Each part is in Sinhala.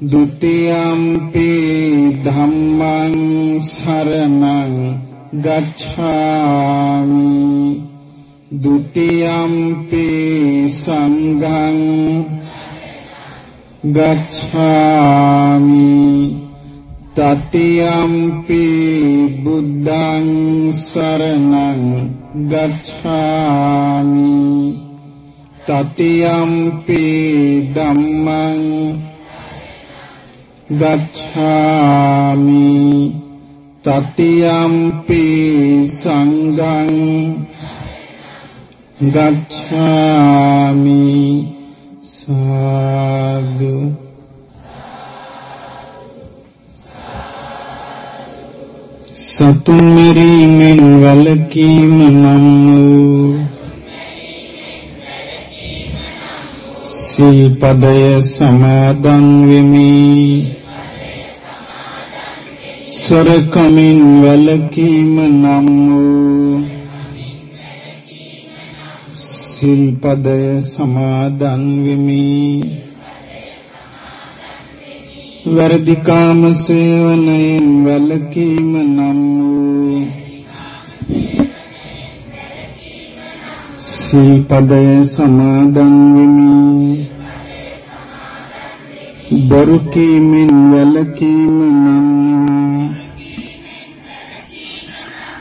ဒ ුතියම්පි ධම්මං සරණං ගච්ඡාමි ဒ ුතියම්පි සංඝං ගච්ඡාමි තතියම්පි බුද්ධං සරණං ගච්ඡාමි තතියම්පි ධම්මං ගච්ඡාමි තතියම්පි සංඝං ගච්ඡාමි සාදු සතුන් මෙරීමෙන් වලකීම නම් වූ සිල්පදය සමාදන් වෙමි සරකමින් වැළකීම නම් වූ සිල්පදය සමාදන් වෙමි. වැරදි කාම සේවනයෙන් වැළකීම නම් වූ සිල්පදය සමාදන් වෙමි. බොරු කීමෙන් වැළකීම නම්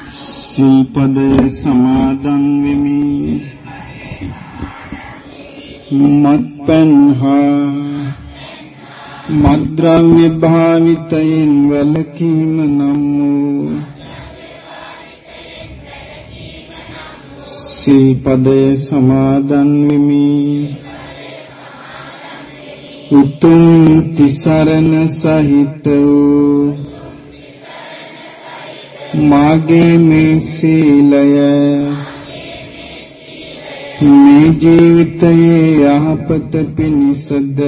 සිල්පදය සමාදන් වෙමි. මත්පැන් හා මද්ද්‍රව්‍ය භාවිතයෙන් වැළකීම නම් වූ සිල්පදය සමාදන් වෙමි. උතුම් තිසරණ සහිත වූ මාගේ මේ සීලය. මේ ජීවිතයේ යහපත පිණිසද?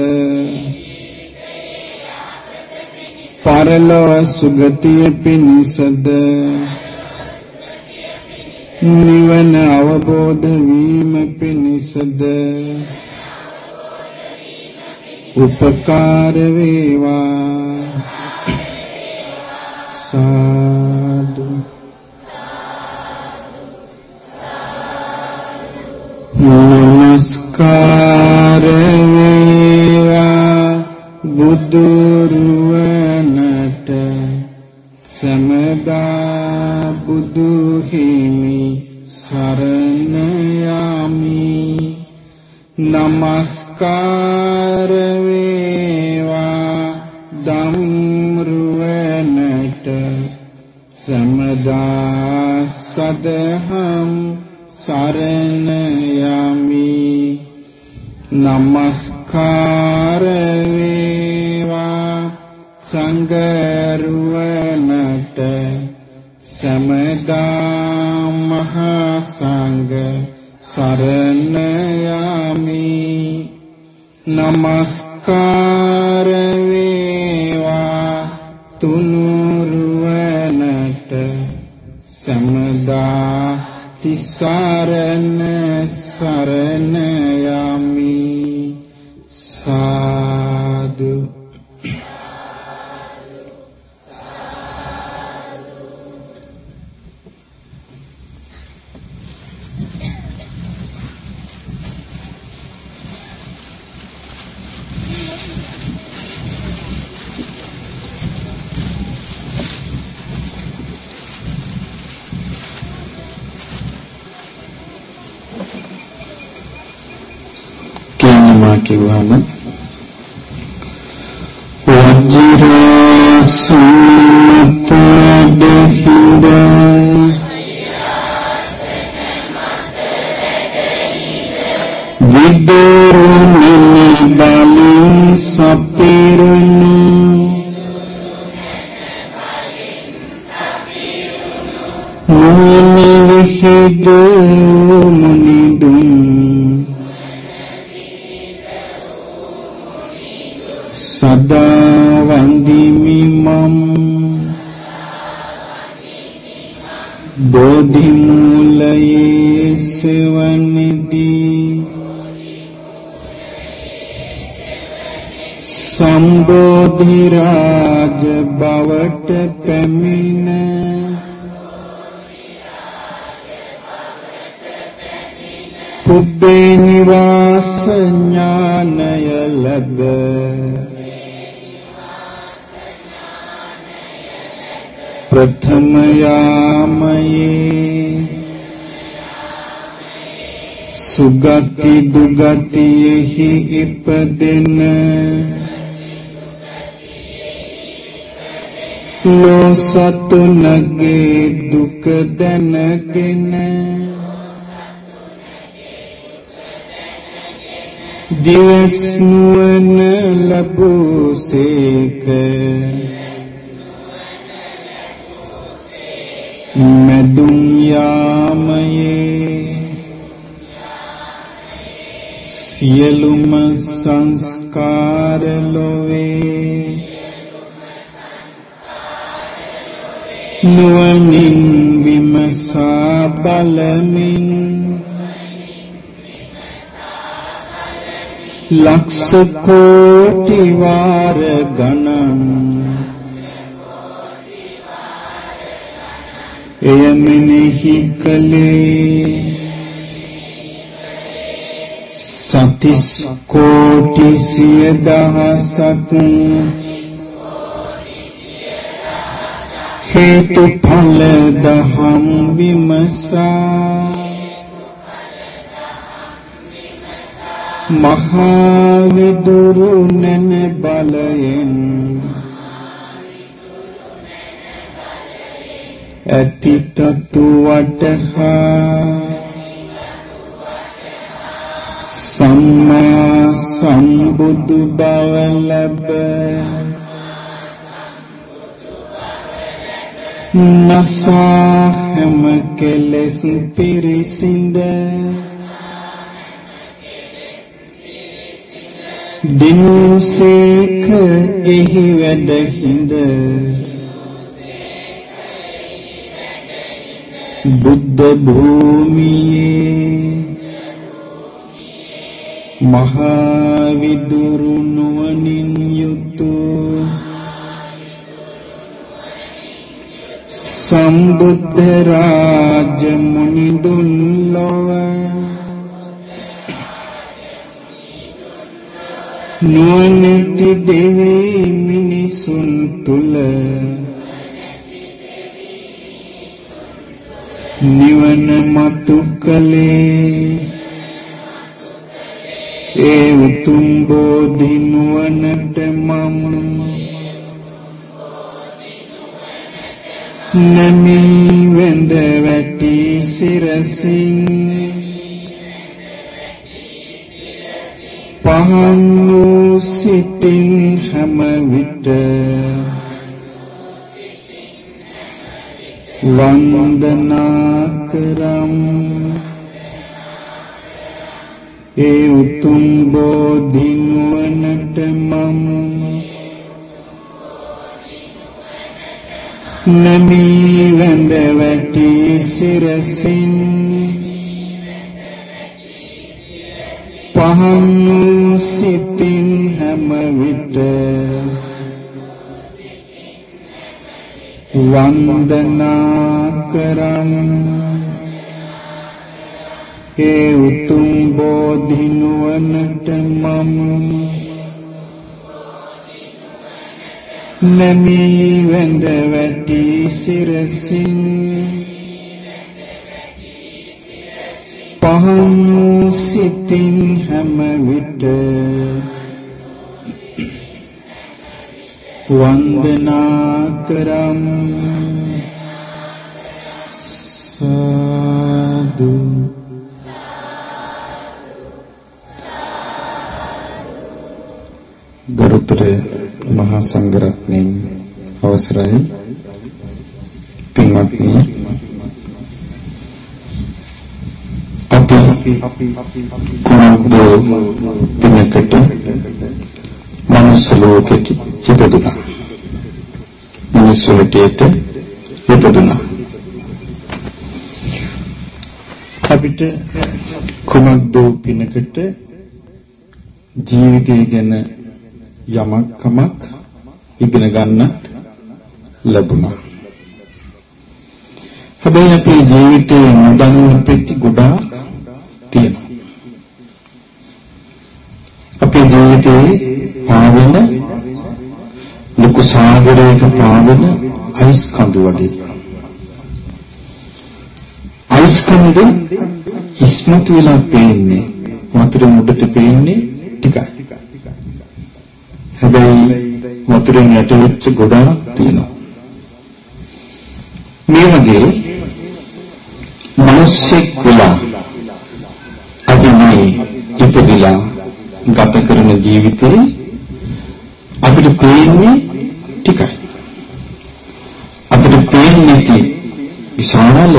පරලොව සුගතිය පිණිසද? නිවන අවබෝධ වීම පිණිසද? උපකාර වේවා සාදු නමස්කාර වේවා බුදුරුවනට සමදා බුදු හිමි සරණ යමි නමස්කාර සමදා සදහම් සරණ යමි. නමස්කාර වේවා සංගරුවනට සමදා මහා සංඝ සරණ යමි. නමස්කාර සරණ කිව්වම වජිරසුමත ප්‍රථම යාමයේ සුගති දුගතියෙහි ඉපදෙන ලෝ සතුනගේ දුක දැනගෙන දිවස් නුවණ ලැබුසේක මෙදුම් යාමයේ සියලුම සංස්කාර ලොවේ. නුවණින් විමසා බලමින් ලක්ෂ කෝටි වාර ගණන් එය මෙනෙහි කලේ සතිස් කෝටි සිය දහසක් හේතු ඵල දහම් විමසා මහා විදුරු නැන බලයෙන් ඇති තතු වටහා සම්මා සම්බුදු බව ලැබ නසා හැම කෙලෙස් පිරිසිඳ දිනුසේක එහි වැඩ හිඳ බුද්ධ භූමියේ මහා විදුරු නුවණින් යුතු සම්බුද්ධ රාජ මුනිදුන් ලොව නුවණැති දෙවි මිනිසුන් තුල නිවන මතු කලේ ඒ උතුම් බෝධි නුවණට මම නමි වෙන්ද වැටි සිරසින්. පහන් වූ සිටින් හැම විට වන්දනා කරම් ඒ උතුම් බෝධි නුවණට මම නමී වැඳ වැටි සිරසින්. පහන් සිතින් හැම විට වන්දනා කරම් ඒ උතුම් බෝධි නුවණට මම නමී වැඳ වැටි සිරසින්. පහන් සිතින් හැම විට වන්දනා කරම් සාදු. ගරුතර මහා සංඝරත්නයන් අවසරයි. පින්වත්නි අපි කුමක්ද පිනකට මනුස්ස ලෝකෙට ඉපදුනා මිනිස් ලෝකයට ඉපදුනා අපිට කුමක්ද පිනකට ජීවිතය ගැන යමක් කමක් ඉගෙන ගන්නත් ලැබුණා. හැබැයි අපේ ජීවිතේ නොදන්න පෙති ගොඩාක් තියෙනවා. අපේ ජීවිතේ පාවෙන ලොකු සාගරයක පාවෙන අයිස් කඳු වගේ. අයිස් කඳු ඉස්මතු වෙලා පේන්නේ වතුර මුඩට පේන්නේ ටිකයි. හැබැයි වතුරෙන් යට වෙච්ච ගොඩාක් තියෙනවා. මේ වගේ මිනිස්සෙක් වෙලා අපි මේ ඉපදිලා ගත කරන ජීවිතේ අපිට පේන්නේ ටිකයි. අපිට පේන්නේ ටි විශාල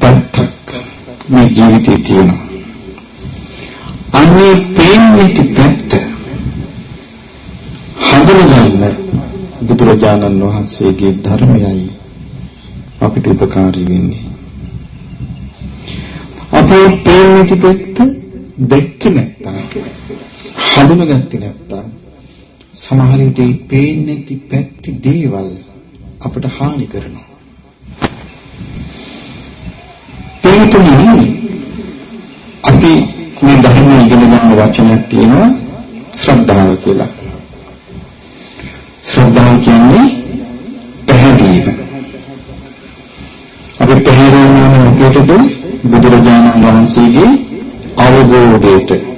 පැත්තක් මේ ජීවිතේ තියෙනවා. අන්නේ පේන්නේ ටි පැත්ත හඳුනගන්න බුදුරජාණන් වහන්සේගේ ධර්මයයි අපිට උපකාරී වෙන්නේ. අපේ පේන්නේ තිබෙත්ත දැක්කේ නැත්තම් හඳුනගත්තේ නැත්තම් සමහර විට පේන්නේ තිබෙත්ති දේවල් අපට හානි කරනවා. පිළිතුරු අපි මේ ධර්මයේ ඉගෙන ගන්න වචනයක් තියෙනවා ශ්‍රද්ධාව කියලා. ශ්‍රද්ධාව කියන්නේ පැහැදීම. අපි පැහැදීම මොකටද? බුදුරජාණන් වහන්සේගේ අවබෝධයට.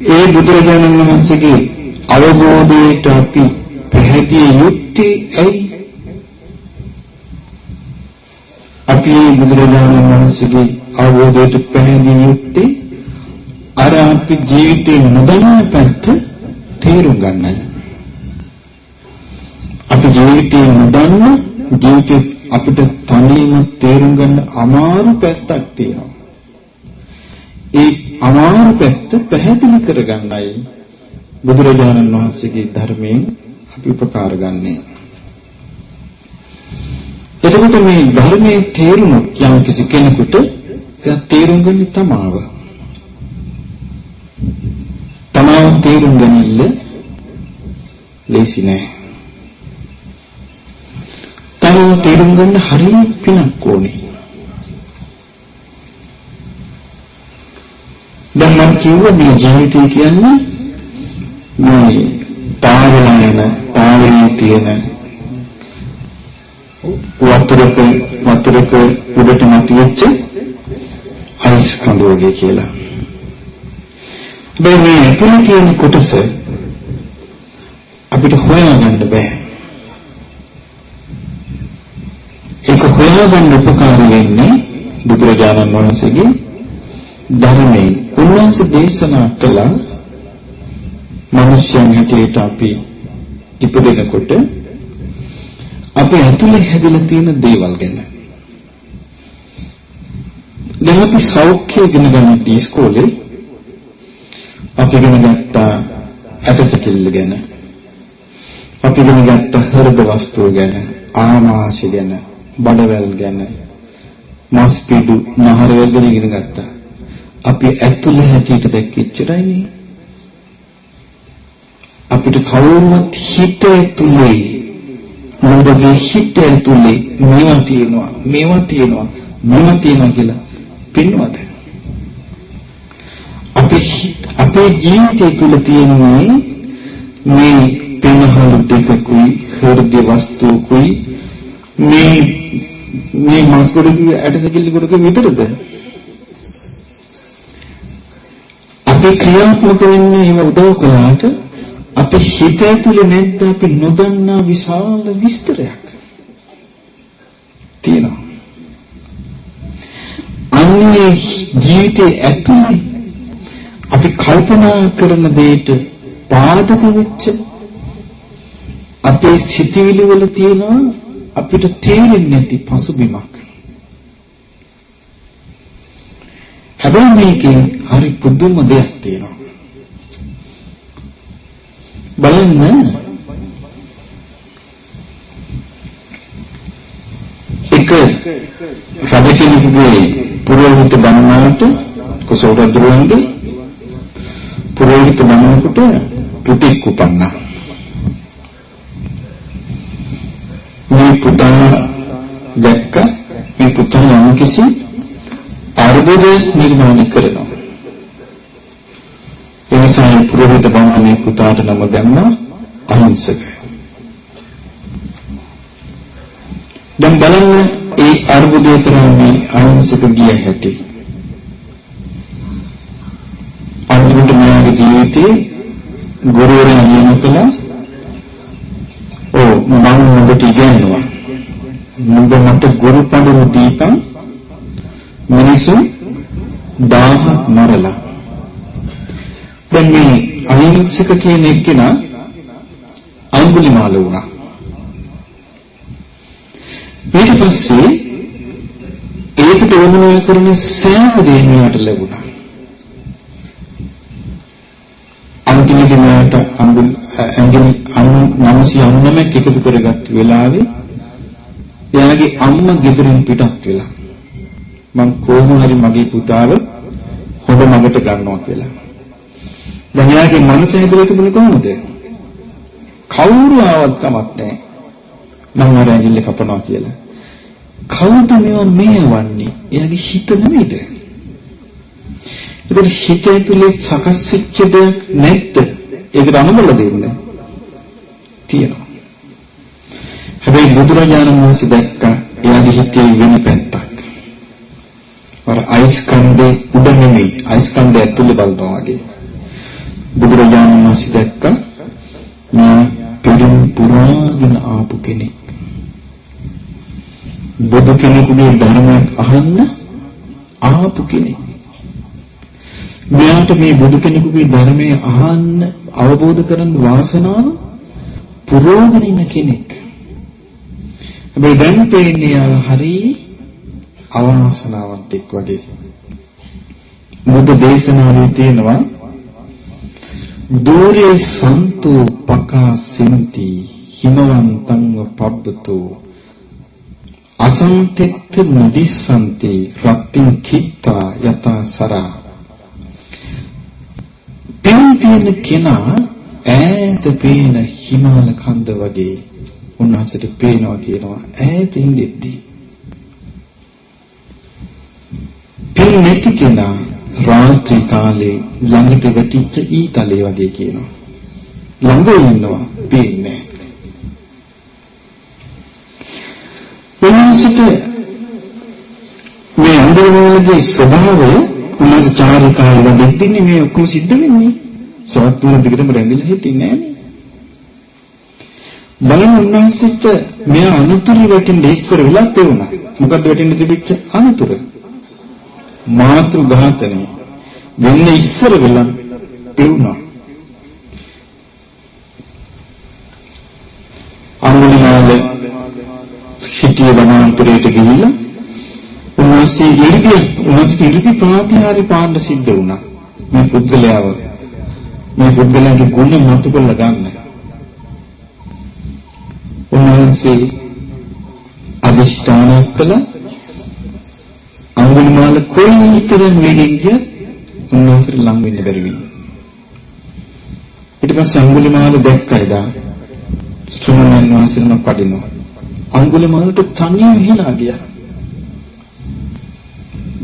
ඒ බුදුරජාණන් වහන්සේගේ අවබෝධයට අපි පැහැදිය යුත්තේ ඇයි? අපි බුදුරජාණන් වහන්සේගේ අවබෝධයට පැහැදිය යුත්තේ අර අපි ජීවිතේ නොදන්න පැත්ත තේරුම් ගන්නයි. අපි ජීවිතේ නොදන්න ජීවිතේ අපිට තනියම තේරුම් ගන්න අමාරු පැත්තක් තියෙනවා. ඒ අමාරු පැත්ත පැහැදිලි කරගන්නයි බුදුරජාණන් වහන්සේගේ ධර්මයෙන් අපි උපකාර ගන්නේ. එතකොට මේ ධර්මයේ තේරුම යම් කිසි කෙනෙකුට ඒක තේරුම් ගන්න තමාව. තමාව තේරුම් ගනින්න ලේසි නෑ. තමාව තේරුම් ගන්න හරිය පිනක් ඕනේ. දැන් මම කිව්වා මේ ජීවිතය කියන්නේ මේ පාවලා යන පාවලේ තියෙන වතුරක වතුරක උඩට මතුවෙච්ච අයිස් කඳු වගේ කියලා. මේ මේ ඇතුළේ තියෙන කොටස අපිට හොයාගන්න බෑ. ඒක හොයාගන්න උපකාරී වෙන්නේ බුදුරජාණන් වහන්සේගේ ධර්මයෙන්. උන්වහන්සේ දේශනා කළ මිනිස්යන් හැටියට අපි ඉපදෙනකොට අපේ ඇතුලේ හැදිලා තියෙන දේවල් ගැන. දැන් අපි සෞඛ්‍ය ඉගෙන ගන්න ඉස්කෝලේ අපි ඉගෙන ගත්තා ඇටසැකිල්ල ගැන. අපි ඉගෙන ගත්තා හෘද වස්තුව ගැන, ආමාශය ගැන, බඩවැල් ගැන, මස් පිඩු, නහරවැල් ගැන ඉගෙන ගත්තා. අපි ඇතුලේ හැටියට දැක්කෙච්චරයිනේ. අපිට කවුරුවත් හිත ඇතුලේ මොබගේ හිත ඇතුලේ මේවා තියෙනවා මේවා තියෙනවා මේවා තියෙනවා කියලා පින්නවද අපේ අපේ ජීවිතය තුළ තියෙන්නේ මේ පෙනහළු දෙකකුයි හෘද වස්තුකුයි මේ මේ මාස් ගොඩක ඇටසැකිලි ගොඩක විතරද ඒ ක්‍රියාත්මක වෙන්නේ ඒව උදව් කළාට අපේ හිත ඇතුලේ නැද්ද අපි නොදන්නා විශාල විස්තරයක් තියෙනවා. අන්නේ ජීවිතයේ ඇතුලේ අපි කල්පනා කරන දෙයට පාදක වෙච්ච අපේ සිතිවිලි වල තියෙනවා අපිට තේරෙන්නේ නැති පසුබිමක්. හැබැයි මේකේ හරි පුදුම දෙයක් තියෙනවා. බලන්න එක රජ කෙනෙකුගේ පුරෝහිත බණවලට කුසල රජුන්ගේ පුරෝහිත බණවකට පුතෙක් උපන්නා. මේ පුතා දැක්ක මේ පුතා යම් කිසි අර්බුද නිර්මාණය කරනවා. එනිසා පුරোহিত බමුණේ පුතාට නම දැම්මා අහිංසක. දැන් බලන්න ඒ අර්බුදය කරන්නේ අහිංසක ගිය හැටි. අන්තිමට මගේ ජීවිතේ ගුරුවරයා නියම කළා. ඔව් මම ඔබට ඉගෙනුවා. නුඹ මට ගුරු පඬුරු දීපන් මිනිසු 1000ක් මරලා. දැන් මේ අහිංසක කියන එක්කෙනා අඟුලිමාල වුණා. ඊට පස්සේ ඒකට වමනා කරන සෑම දෙයක්ම යට ලැබුණා. අන්තිමේදී මට අඟුල් ඇඟිලි 999ක් එකතු කරගත්ත වෙලාවේ එයාගේ අම්මා ගෙදරින් පිටත් වෙලා. මං කොහොම හරි මගේ පුතාව හොඳ මගට ගන්නවා කියලා. දැන් එයාගේ මනස හැදලා තිබුණේ කොහොමද? කවුරු ආවත් කමක් නැහැ. මං අර ඇඟිල්ල කපනවා කියලා. කවුද මේවා මේවන්නේ? එයාගේ හිත නෙමෙයිද? ඒතර හිත ඇතුලේ සකස් වෙච්ච දෙයක් නැද්ද? ඒකට අනුබල දෙන්න. තියෙනවා. හැබැයි බුදුරජාණන් වහන්සේ දැක්කා එයාගේ හිතේ වෙන පැත්තක්. අර අයිස්කන්ධේ උඩ නෙමෙයි අයිස්කන්ධය ඇතුලේ බලනවා වගේ. බුදුරජාණන් වහන්සේ දැක්ක මේ පිළිම් පුරාගෙන ආපු කෙනෙක්. බුදු කෙනෙකුගේ ධර්මයක් අහන්න ආපු කෙනෙක්. මෙයාට මේ බුදු කෙනෙකුගේ ධර්මය අහන්න අවබෝධ කරගන්න වාසනාව පුරෝගෙන ඉන්න කෙනෙක්. හැබැයි දැන් පේන්නේ හරියි අවාසනාවන්ත එක් වගේ. බුද්ධ දේශනාවේ තියෙනවා දූරේ සන්තු පකාසින්ති හිමවන්තං පබ්බතෝ අසන්තෙත් නිදිස්සන්ති රත්තින් කිත්තා යතා සරා පින් තියෙන කෙනා ඈත පේන හිමාල කන්ද වගේ උන්වහන්සේට පේනවා කියනවා ඈතින් දෙද්දී පින් නැති කෙනා රාත්‍රී කාලේ ළඟට වැටිච්ච ඊතලේ වගේ කියනවා. ළඟ ඉන්නවා පේන්නේ නැහැ. මේ අන්දරවලගේ ස්වභාවය උනස් චාරිකාවල දෙන්නේ මේ ඔක්කොම සිද්ධ වෙන්නේ. සවත් තුන දිගටම රැඳිලා හිටින්නේ නැහනේ. බලන්න උන්වහන්සේට මෙයා අනුතුරු වැටෙන්න ඉස්සර වෙලා පෙවුණා. මොකද්ද වැටෙන්න තිබිච්ච අනුතුරු? මාතෘ ඝාතනය වෙන්න ඉස්සර වෙලා පෙවුනා. අමුලිමාල හිටිය වනාන්තරයට ගිහිල්ලා උන්වහන්සේ ඉරිදී උන්වහන්සේ ඉරිදී ප්‍රාතිහාර්ය පාණ්ඩ සිද්ධ වුණා. මේ පුද්ගලයාව මේ පුද්ගලයාගේ ගුණ මතු කරලා ගන්න. උන්වහන්සේ අදිෂ්ඨාන කළා අඟුලිමාල කොයිතරම් වෙගෙන් ගියත් උන්වහන්සේට ලං වෙන්න බැරි වෙනවා. ඊට පස්සේ අඟුලිමාල දැක්කයි දා ශ්‍රමණයන් වහන්සේනම පඩිනවා. අඟුලිමාලට තනියම හිනා ගියා.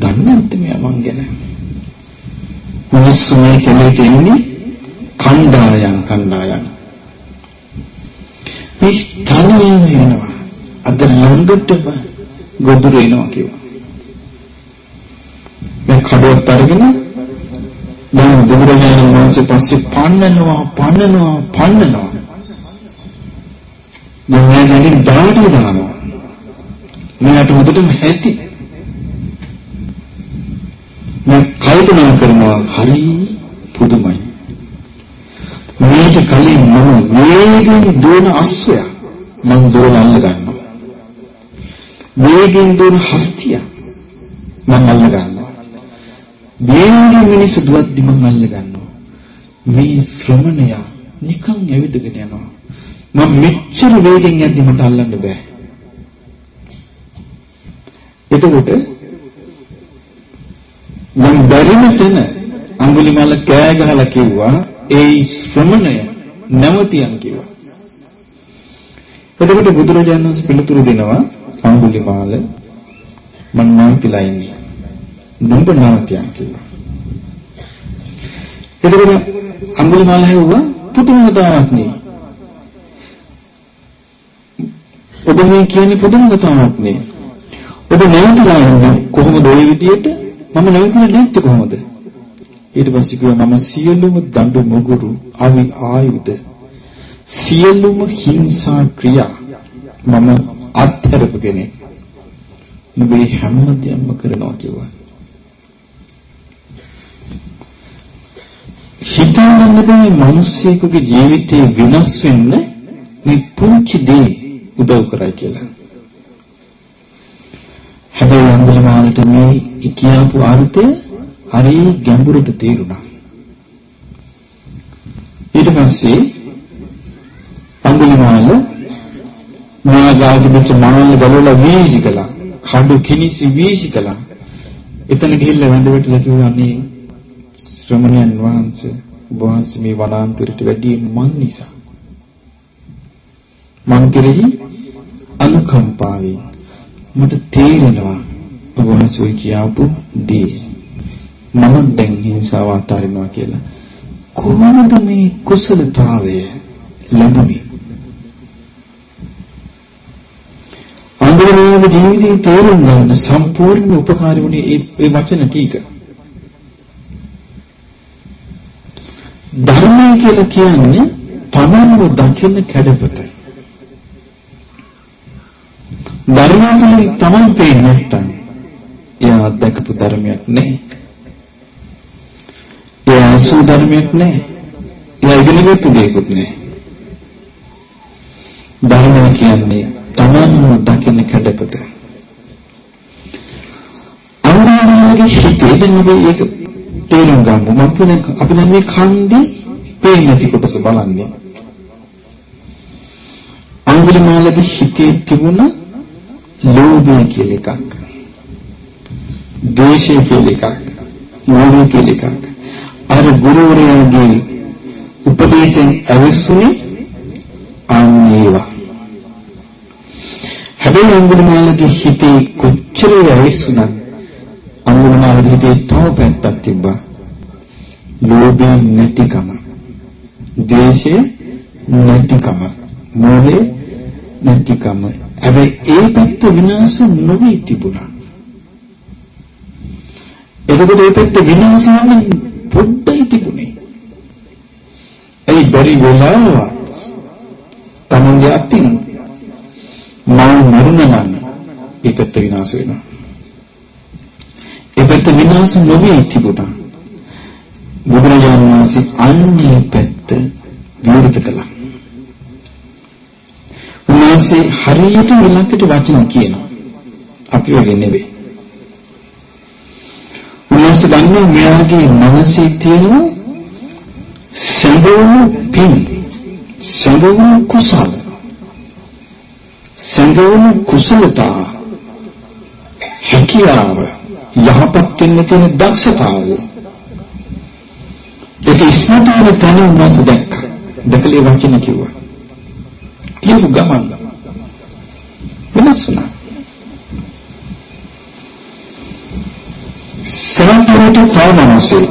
දන්නේ නැත්නම් මෙයා මං ගැන. මිනිස්සු මේ කෙලෙට එන්නේ කණ්ඩායම් කණ්ඩායම්. මේ තනියම එනවා. අද ළඟට ගොදුරු එනවා කිව්වා. දැන් කඩුවක් අරගෙන දැන් බුදුරජාණන් වහන්සේ පස්සේ පන්නනවා පන්නනවා පන්නනවා. දැන් මෙයාගෙන් දාඩිය දානවා. මෙයාට හොඳටම හැටි. මම කල්පනා කරනවා හරි පුදුමයි. මේක කලින් මම වේගෙන් දුවන අස්සය මම දුරන අල්ල ගන්නවා. වේගෙන් දුවන හස්තිය මම අල්ල ගන්නවා. වේගෙන් මිනිස්සු දුවද්දි මම අල්ල ගන්නවා. මේ ශ්‍රමණය නිකන් ඇවිදගෙන යනවා. මම මෙච්චර වේගෙන් යද්දි මට අල්ලන්න බෑ. එතකොට මම බැරිම තැන අඟුලිමාල කෑ ගහලා කිව්වා ඒ ශ්‍රමණය නැවතියන් කිව්වා. එතකොට බුදුරජාණන් වහන්සේ පිළිතුරු දෙනවා අඟුලිමාල මම නැවතිලා ඉන්නේ. නුඹ නැවතියන් කිව්වා. එතකොට අඟුලිමාල හෙව්වා පුදුම කතාවක් නේ. ඔබ මේ කියන්නේ පුදුම කතාවක් නේ. ඔබ නැවතිලා ඉන්නේ කොහොමද ওই විදියට? මම නැවතිලා නැත්තේ කොහොමද? ඊට පස්සේ කිව්වා මම සියලුම දඬු මුගුරු අවි ආයුධ සියලුම හිංසා ක්‍රියා මම අත්හැරපු කෙනෙක්. නුඹේ හැම දෙයක්ම කරනවා කිව්වා. හිතන්න බෑ මිනිස්සෙකුගේ ජීවිතේ වෙනස් වෙන්න මේ පුංචි දේ උදව් කරයි කියලා. හැබැයි අඟුලිමාලට මේ කියපු අර්ථය හරි ගැඹුරට තේරුණා. ඊට පස්සේ අඟුලිමාල මාගාජිබච්ච මාල්ල ගලවලා වීසි කළා. කඩු කිනිසි වීසි කළා. එතන ගිහිල්ලා වැඳ වැටලා කිව්වා අනේ ශ්‍රමණයන් වහන්සේ වහන්සේ මේ වනාන්තරයට වැඩි මන් නිසා. මං කෙරෙහි අනුකම්පාවෙන් මට තේරෙනවා ඔබ වහන්සේ කියාපු දේ. මම දැන් හිංසාව අතාරිනවා කියලා කොහොමද මේ කුසලතාවය ලැබුණේ? අන්දරේ ජීවිතේ තේරුම් ගන්න සම්පූර්ණ උපකාරී වුණේ මේ වචන ටික. ධර්මය කියලා කියන්නේ තමන්ව දකින්න කැඩපත. ධර්මය තුළින් තමන් පේන්නේ නැත්තම් එයා දැකපු ධර්මයක් නෙයි. එයා අසු ධර්මයක් නෙයි. එයා ඉගෙනගත්තු දෙයක්වත් නෙයි. ධර්මය කියන්නේ තමන්ව දකින්න කැඩපත. අනුරාධපුරයේ හිතේ දැන් අපි ඒක තේරුම් ගමු. මම කියන්නේ අපි දැන් මේ කන්දේ පේන්නේ නැති කොටස බලන්නේ. අඟුලිමාලගේ හිතේ තිබුණ ලෝභය කියලා එකක්. ද්වේෂය කියලා එකක්. මෝහය කියලා එකක්. අර ගුරුවරයාගේ උපදේශයෙන් අවශ්‍යුනේ අන්නේවා. හැබැයි අඟුලිමාලගේ හිතේ කොච්චර අවශ්‍යුණත් අනුරමාවද හිතේ තව පැත්තක් තිබ්බා. ලෝභය නැතිකම. ද්වේෂය නැතිකම. මෝහය නැතිකම. හැබැයි ඒ පැත්ත විනාශ නොවී තිබුණා. එතකොට ඒ පැත්ත විනාශ වෙන පොඩ්ඩයි තිබුණේ. ඒ බැරි වෙලාව තමන්ගේ අතින් මම මරුණනම් ඒ පැත්ත විනාශ වෙනවා. ඒ පැත්ත විනාශ නොවී තිබුණා. බුදුරජාණන් වහන්සේ අන්නේ පැත්ත විවෘත කළා. උන්වහන්සේ හරියට ඊළඟට වචන කියනවා. අපි වගේ නෙවෙයි. උන්වහන්සේ දන්නවා මෙයාගේ මනසේ තියෙන සැඟවුණු පින් සැඟවුණු කුසල සැඟවුණු කුසලතා හැකියාව යහපත් වෙන්න තියෙන දක්ෂතාවය. ඒක ඉස්මතු වෙන තැන උන්වහන්සේ දැක්කා. දැකලා වචන කිව්වා. කියපු ගමන් වෙනස් වුණා. සමන්තරට තවමනසේ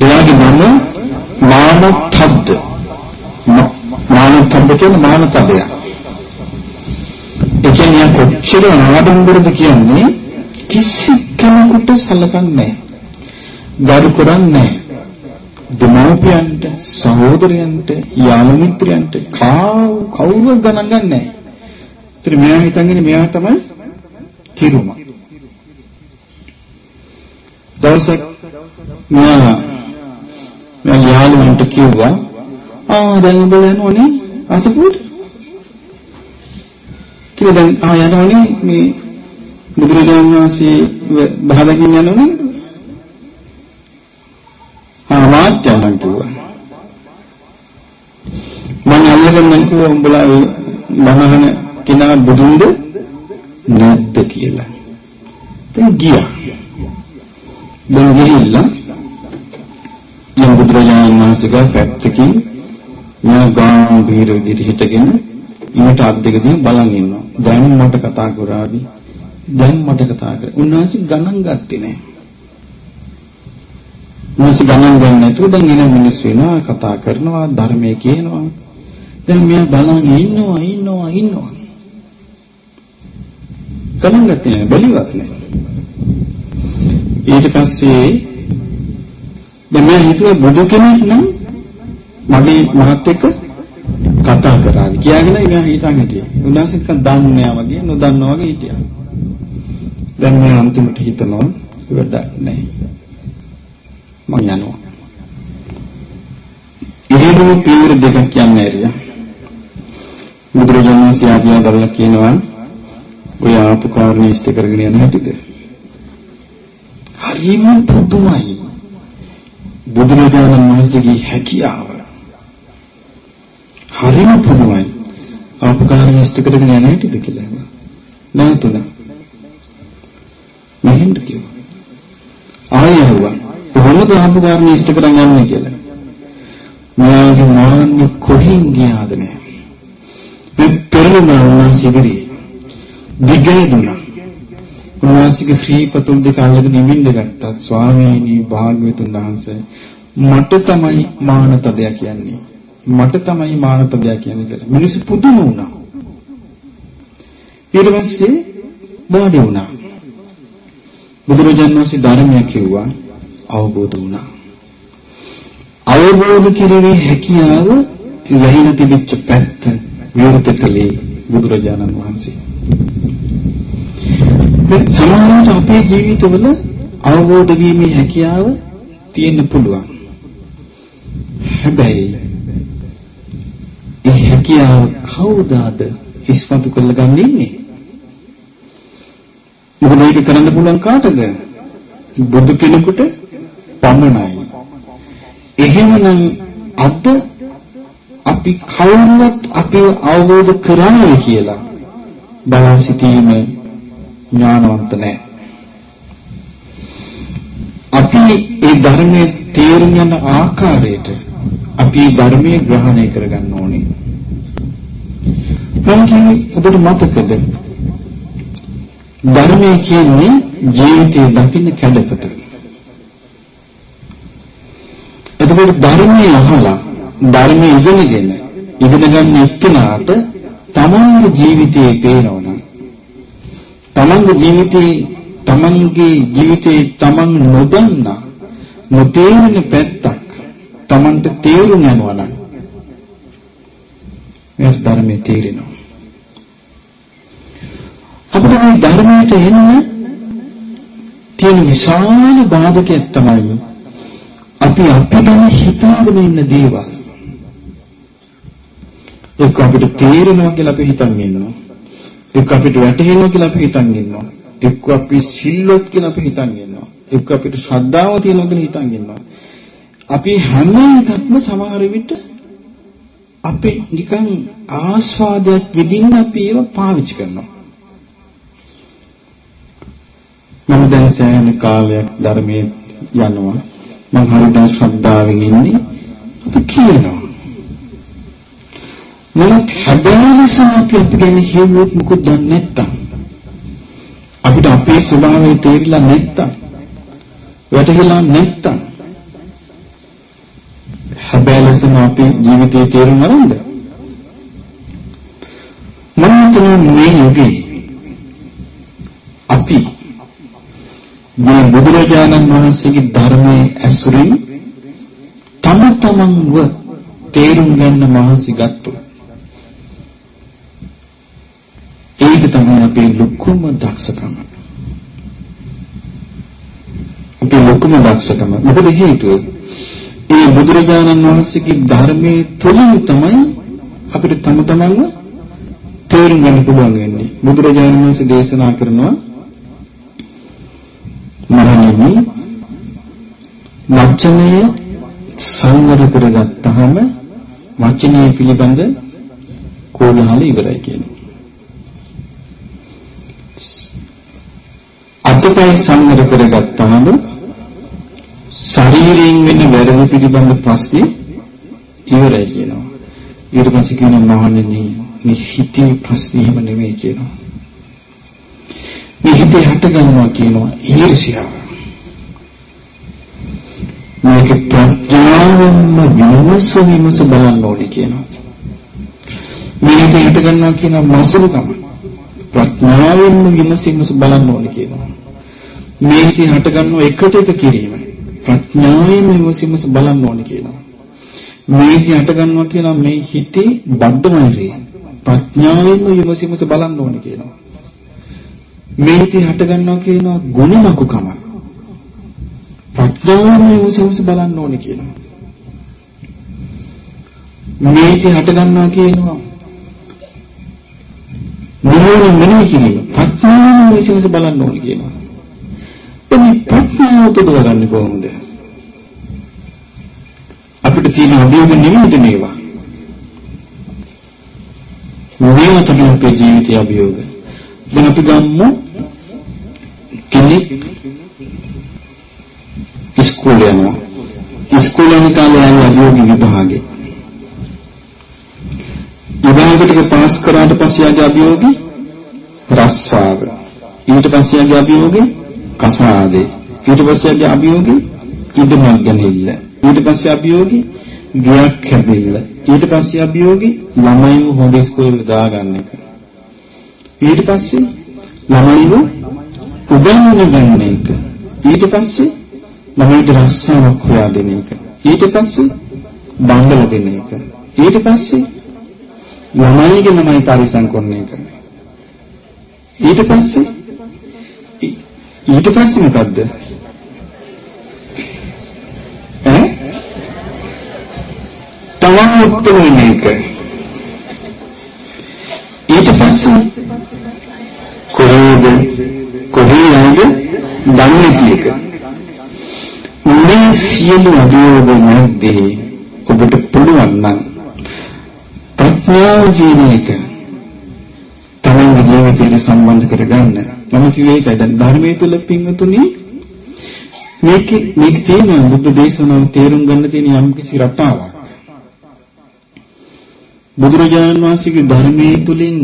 එයාගේ නම මානතද්ද මානතද්ද කියන මානතදය. ඒ කියන්නේ කොච්චර ආඩම්බරද කියන්නේ කිසි කෙනෙකුට සලකන්නේ ගරු කරන්නේ දෙමෝපියන්ට සහෝදරයන්ට යාළු මිත්‍රයන්ට කවුරුවත් ගණන් ගන්නෑ. ඉතින් මෙයා හිතන්නේ මෙයා තමයි කිරුම. දවසක් මෙයා මෙයා යාළුවන්ට කිව්වා ආ දැන් ඔබ යනවනේ අසපුවට කියලා දැන් ආ යනවනේ මේ බුදුරජාණන් වහන්සේ බහදකින් යනවනේ මම අල්ලගෙන කිව්වා උඹලා බණහන කෙනා බුදුන්ද නැද්ද කියලා දැන් ගියා දැන් ගිහිල්ලා දැන් බුදුරජාණන් වහන්සේගේ පැත්තකින් මම ගාම්භීර විදිහට හිටගෙන ඊට අත් දෙක දිහා බලන් ඉන්නවා. දැන් මට කතා කරાવી. දැන් මට කතා කර. උන්වහන්සේ ගණන් ගත්තේ නැහැ. උන්වහන්සේ ගණන් ගන්න නැතුව දැන් එන මිනිස්සු වෙනවා කතා කරනවා ධර්මයේ කියනවා. දැන් මෙයා බලන් ඉන්නවා ඉන්නවා ඉන්නවා. ගණන් ගත්තේ නැහැ බැලිවත් නැහැ. ඊට පස්සේ දැන් මම හිතුවා බුදු කෙනෙක් නම් මගේ මහත් එක්ක කතා කරාවි කියාගෙන ඉතින් හිතන් හිටියේ. උන්වහන්සේ නිකන් දන්නේ වගේ නොදන්නා වගේ හිටියා. දැන් මම අන්තිමට හිතනවා වැඩක් නැහැ. මම යනවා. එහෙම පියවර දෙකක් යන්න ඇරියා. බුදුරජාණන් වහන්සේ ආදියා බලලා කියනවා ඔය ආපු කාරණේ ඉෂ්ට කරගෙන යන හැටිද? හරිම පුදුමයි. බුදුරජාණන් වහන්සේගේ හැකියාව හරිම පුදුමයි. ආපකාරය ඉෂ්ට කරගෙන යන්නේ නැතිද කියලා ඇහුවා. නැතුණා. මෙහෙන්ට කිව්වා. ආයෙ ඇහුවා. කොහොමද ආපකාරය ඉෂ්ට කරන් යන්නේ කියලා. මෙයාගේ මාන්නේ කොහෙන් ගියාද නැහැ. මේ පෙරළුණා උන්වහන්සේ ඉදිරියේ. දිගේ දුනා. උන්වහන්සේගේ ශ්‍රී පතුල් දෙක අල්ලගෙන ඉමින්න ගත්තා. ස්වාමීනි භාග්‍යවතුන් වහන්සේ මට තමයි මානතදය කියන්නේ. මට තමයි මානතදය කියන්නේ කියලා. මිනිස්සු පුදුම වුණා. ඊට පස්සේ බාඩි වුණා. බුදුරජාණන් වහන්සේ ධර්මය කිව්වා අවබෝධ වුණා. අවබෝධ කිරීමේ හැකියාව ලැහිලා තිබිච්ච පැත්ත විවෘත කළේ බුදුරජාණන් වහන්සේ. දැන් සමහරවිට අපේ ජීවිතවල අවබෝධ වීමේ හැකියාව තියෙන්න පුළුවන්. හැබැයි ඒ හැකියාව කවුදාද ඉස්මතු කරලා ගන්න ඉන්නේ? මොකද ඒක කරන්න පුළුවන් කාටද? බුදු කෙනෙකුට පමණයි. එහෙමනම් අද අපි කවුරුත් අපිව අවබෝධ කරන්නේ කියලා බලා සිටීම ඥානවන්ත නැහැ. අපි ඒ ධර්මයේ තේරුම් යන ආකාරයට අපි ධර්මයේ ග්‍රහණය කරගන්න ඕනේ. මම ඔබට මතකද? ධර්මයේ කියන්නේ ජීවිතයේ දකින්න කැඩපත. එතකොට ධර්මයේ අහලා ධර්මයේ ඉගෙනගෙන ඉගෙන ගන්න එක්කෙනාට තමන්ගේ ජීවිතයේ පේනවනම් තමන්ගේ ජීවිතේ තමන්ගේ ජීවිතේ තමන් නොදන්නා නොතේරෙන පැත්තක් තමන්ට තේරුම් යනවා නම් මේ ධර්මයේ තේරෙනවා. අපිට මේ ධර්මයට එන්න තියෙන විශාල බාධකයක් තමයි අපි අපිටම හිතාගෙන ඉන්න දේවල්. ඒක අපිට තේරෙනවා කියලා අපි හිතන් ඉන්නවා එක්ක අපිට වැටහෙනවා කියලා අපි හිතන් ඉන්නවා. එක්ක අපි සිල්වත් කියලා අපි හිතන් ඉන්නවා. එක්ක අපිට ශ්‍රද්ධාව තියෙනවා කියලා හිතන් ඉන්නවා. අපි හැම එකක්ම සමහර විට අපි නිකන් ආස්වාදයක් විඳින්න අපි ඒව පාවිච්චි කරනවා. මම දැන් සෑහෙන කාලයක් ධර්මයේ යනවා. මම හරියට ශ්‍රද්ධාවෙන් ඉන්නේ. අපි කියනවා නමුත් හැබැයි ලෙස අපි අපි ගැන හිව්වොත් මොකද දන්නේ නැත්තම්. අපිට අපේ ස්වභාවය තේරිලා නැත්තම්. වැටහිලා නැත්තම්. හැබැයි ලෙස අපි ජීවිතේ තේරුම් ගන්නද මම මේ යුගයේ අපි මේ බුදුරජාණන් වහන්සේගේ ධර්මයේ ඇසුරින් තම තමන්ව තේරුම් ගන්න මහන්සි ගත්තොත් ලොකුම දක්ෂකම. අපේ ලොකුම දක්ෂකම. මොකද හේතුව? ඒ බුදුරජාණන් වහන්සේගේ ධර්මයේ තුලින් තමයි අපිට තම තමන්ව තේරුම් ගන්න පුළුවන් වෙන්නේ. බුදුරජාණන් වහන්සේ දේශනා කරනවා මහණෙනි වචනය සංවර කරගත්තාම වචනය පිළිබඳ කෝලහල ඉවරයි කියනවා. අතපය සංවර කරගත්තාම ශරීරයෙන් වෙන වැරදි පිළිබඳ ප්‍රශ්නේ ඉවරයි කියනවා. ඊට පස්සේ කියනවා මහණෙනි මේ හිතේ ප්‍රශ්නේ එහෙම නෙමෙයි කියනවා. මේ හිතේ හට ගන්නවා කියනවා ඊර්ෂ්‍යාව. මේක ප්‍රඥාවෙන්ම විමස විමස බලන්න ඕනේ කියනවා. මේ හිතේ හට ගන්නවා කියන මසුරුකම ප්‍රඥාවෙන්ම විමස විමස බලන්න ඕනේ කියනවා. මේ හිතේ හට ගන්නව එකට එක කිරීම ප්‍රඥාවෙන් විමස විමස බලන්න ඕනේ කියනවා. මේ හිතේ හට ගන්නවා කියනවා මේ හිතේ බද්ධමයිරිය ප්‍රඥාවෙන්ම විමස විමස බලන්න ඕනේ කියනවා. මේ හිතේ හට ගන්නවා කියනවා ගුණමකුකම. ප්‍රඥාවෙන් උසස් බලන්න ඕනේ කියනවා. මේ හිතේ හට ගන්නවා කියනවා මොනවද මෙනෙහි කිරීම. ප්‍රඥාවෙන් උසස් බලන්න ඕනේ කියනවා. එනි ප්‍රඥාව උපදවගන්නේ කොහොමද? අපිට තියෙන අභියෝග නෙමෙයිද මේවා? මේවා තමයි අපේ ජීවිතයේ අභියෝග. දැන් අපි ගමු කෙනෙක් ඉස්කෝලේ යනවා. ඉස්කෝලේ යන කාලේ යන අභියෝග විභාගේ. විභාග ටික පාස් කරාට පස්සේ ආගේ අභියෝගي රස්සාව. ඊට පස්සේ ආගේ අභියෝගي කසාදේ ඊට පස්සේ අපි අභියෝගේ ඉදමක් ගැනීමල ඊට පස්සේ අභියෝගේ ගයක් හැදෙන්න ඊට පස්සේ අභියෝගේ ළමයිව හොඳ ඉස්කෝලේ දාගන්න එක. ඊට පස්සේ ළමයිව උගන්වන්න ගන්න එක. ඊට පස්සේ ළමයිට රස්සාවක් හොයා දෙන එක. ඊට පස්සේ බංගල දෙන එක. ඊට පස්සේ ළමයිගේ ළමයි පරිසම් කරන එක. ඊට පස්සේ ඊට පස්සේ මොකද්ද? ඈ? තමන් උත්තර වෙන එක. ඊට පස්සේ කොහේද කොහේ යනද දන්නේ කීක මේ සියලු අභියෝග මැද්දේ ඔබට පුළුවන් නම් ප්‍රඥාව කියන එක තමන්ගේ ජීවිතයට සම්බන්ධ කරගන්න මම කිව්වේ ඒකයි දැන් ධර්මයේ තුල පින්වතුනි මේක මේක තියෙන බුද්ධ දේශනාව තේරුම් ගන්න තියෙන යම්කිසි රටාවක් බුදුරජාණන් වහන්සේගේ ධර්මයේ තුලින්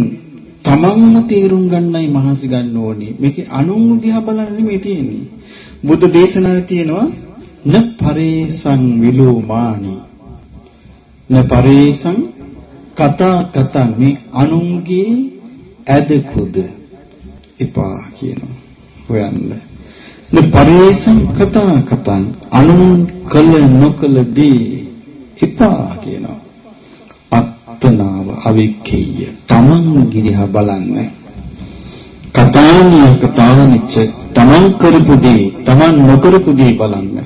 තමන්ම තේරුම් ගන්නයි මහසි ගන්න ඕනේ. මේකේ අනුන් දිහා බලන්න නෙමෙයි තියෙන්නේ. බුද්ධ දේශනාවේ තියෙනවා න පරේසං විලෝමානි. න පරේසං කතා කතා මේ අනුන්ගේ ඇද කුද එපා කියනවා. හොයන්න. න පරේසං කතා කතං අනුන් කළ නොකළ දී එපා කියනවා. අත්තනාව අවික්කේය තමන් ගිරිහා බලන්න. කතානිය කතාවනිච්ච තමන් කරපු දේ තමන් නොකරපු දේ බලන්න.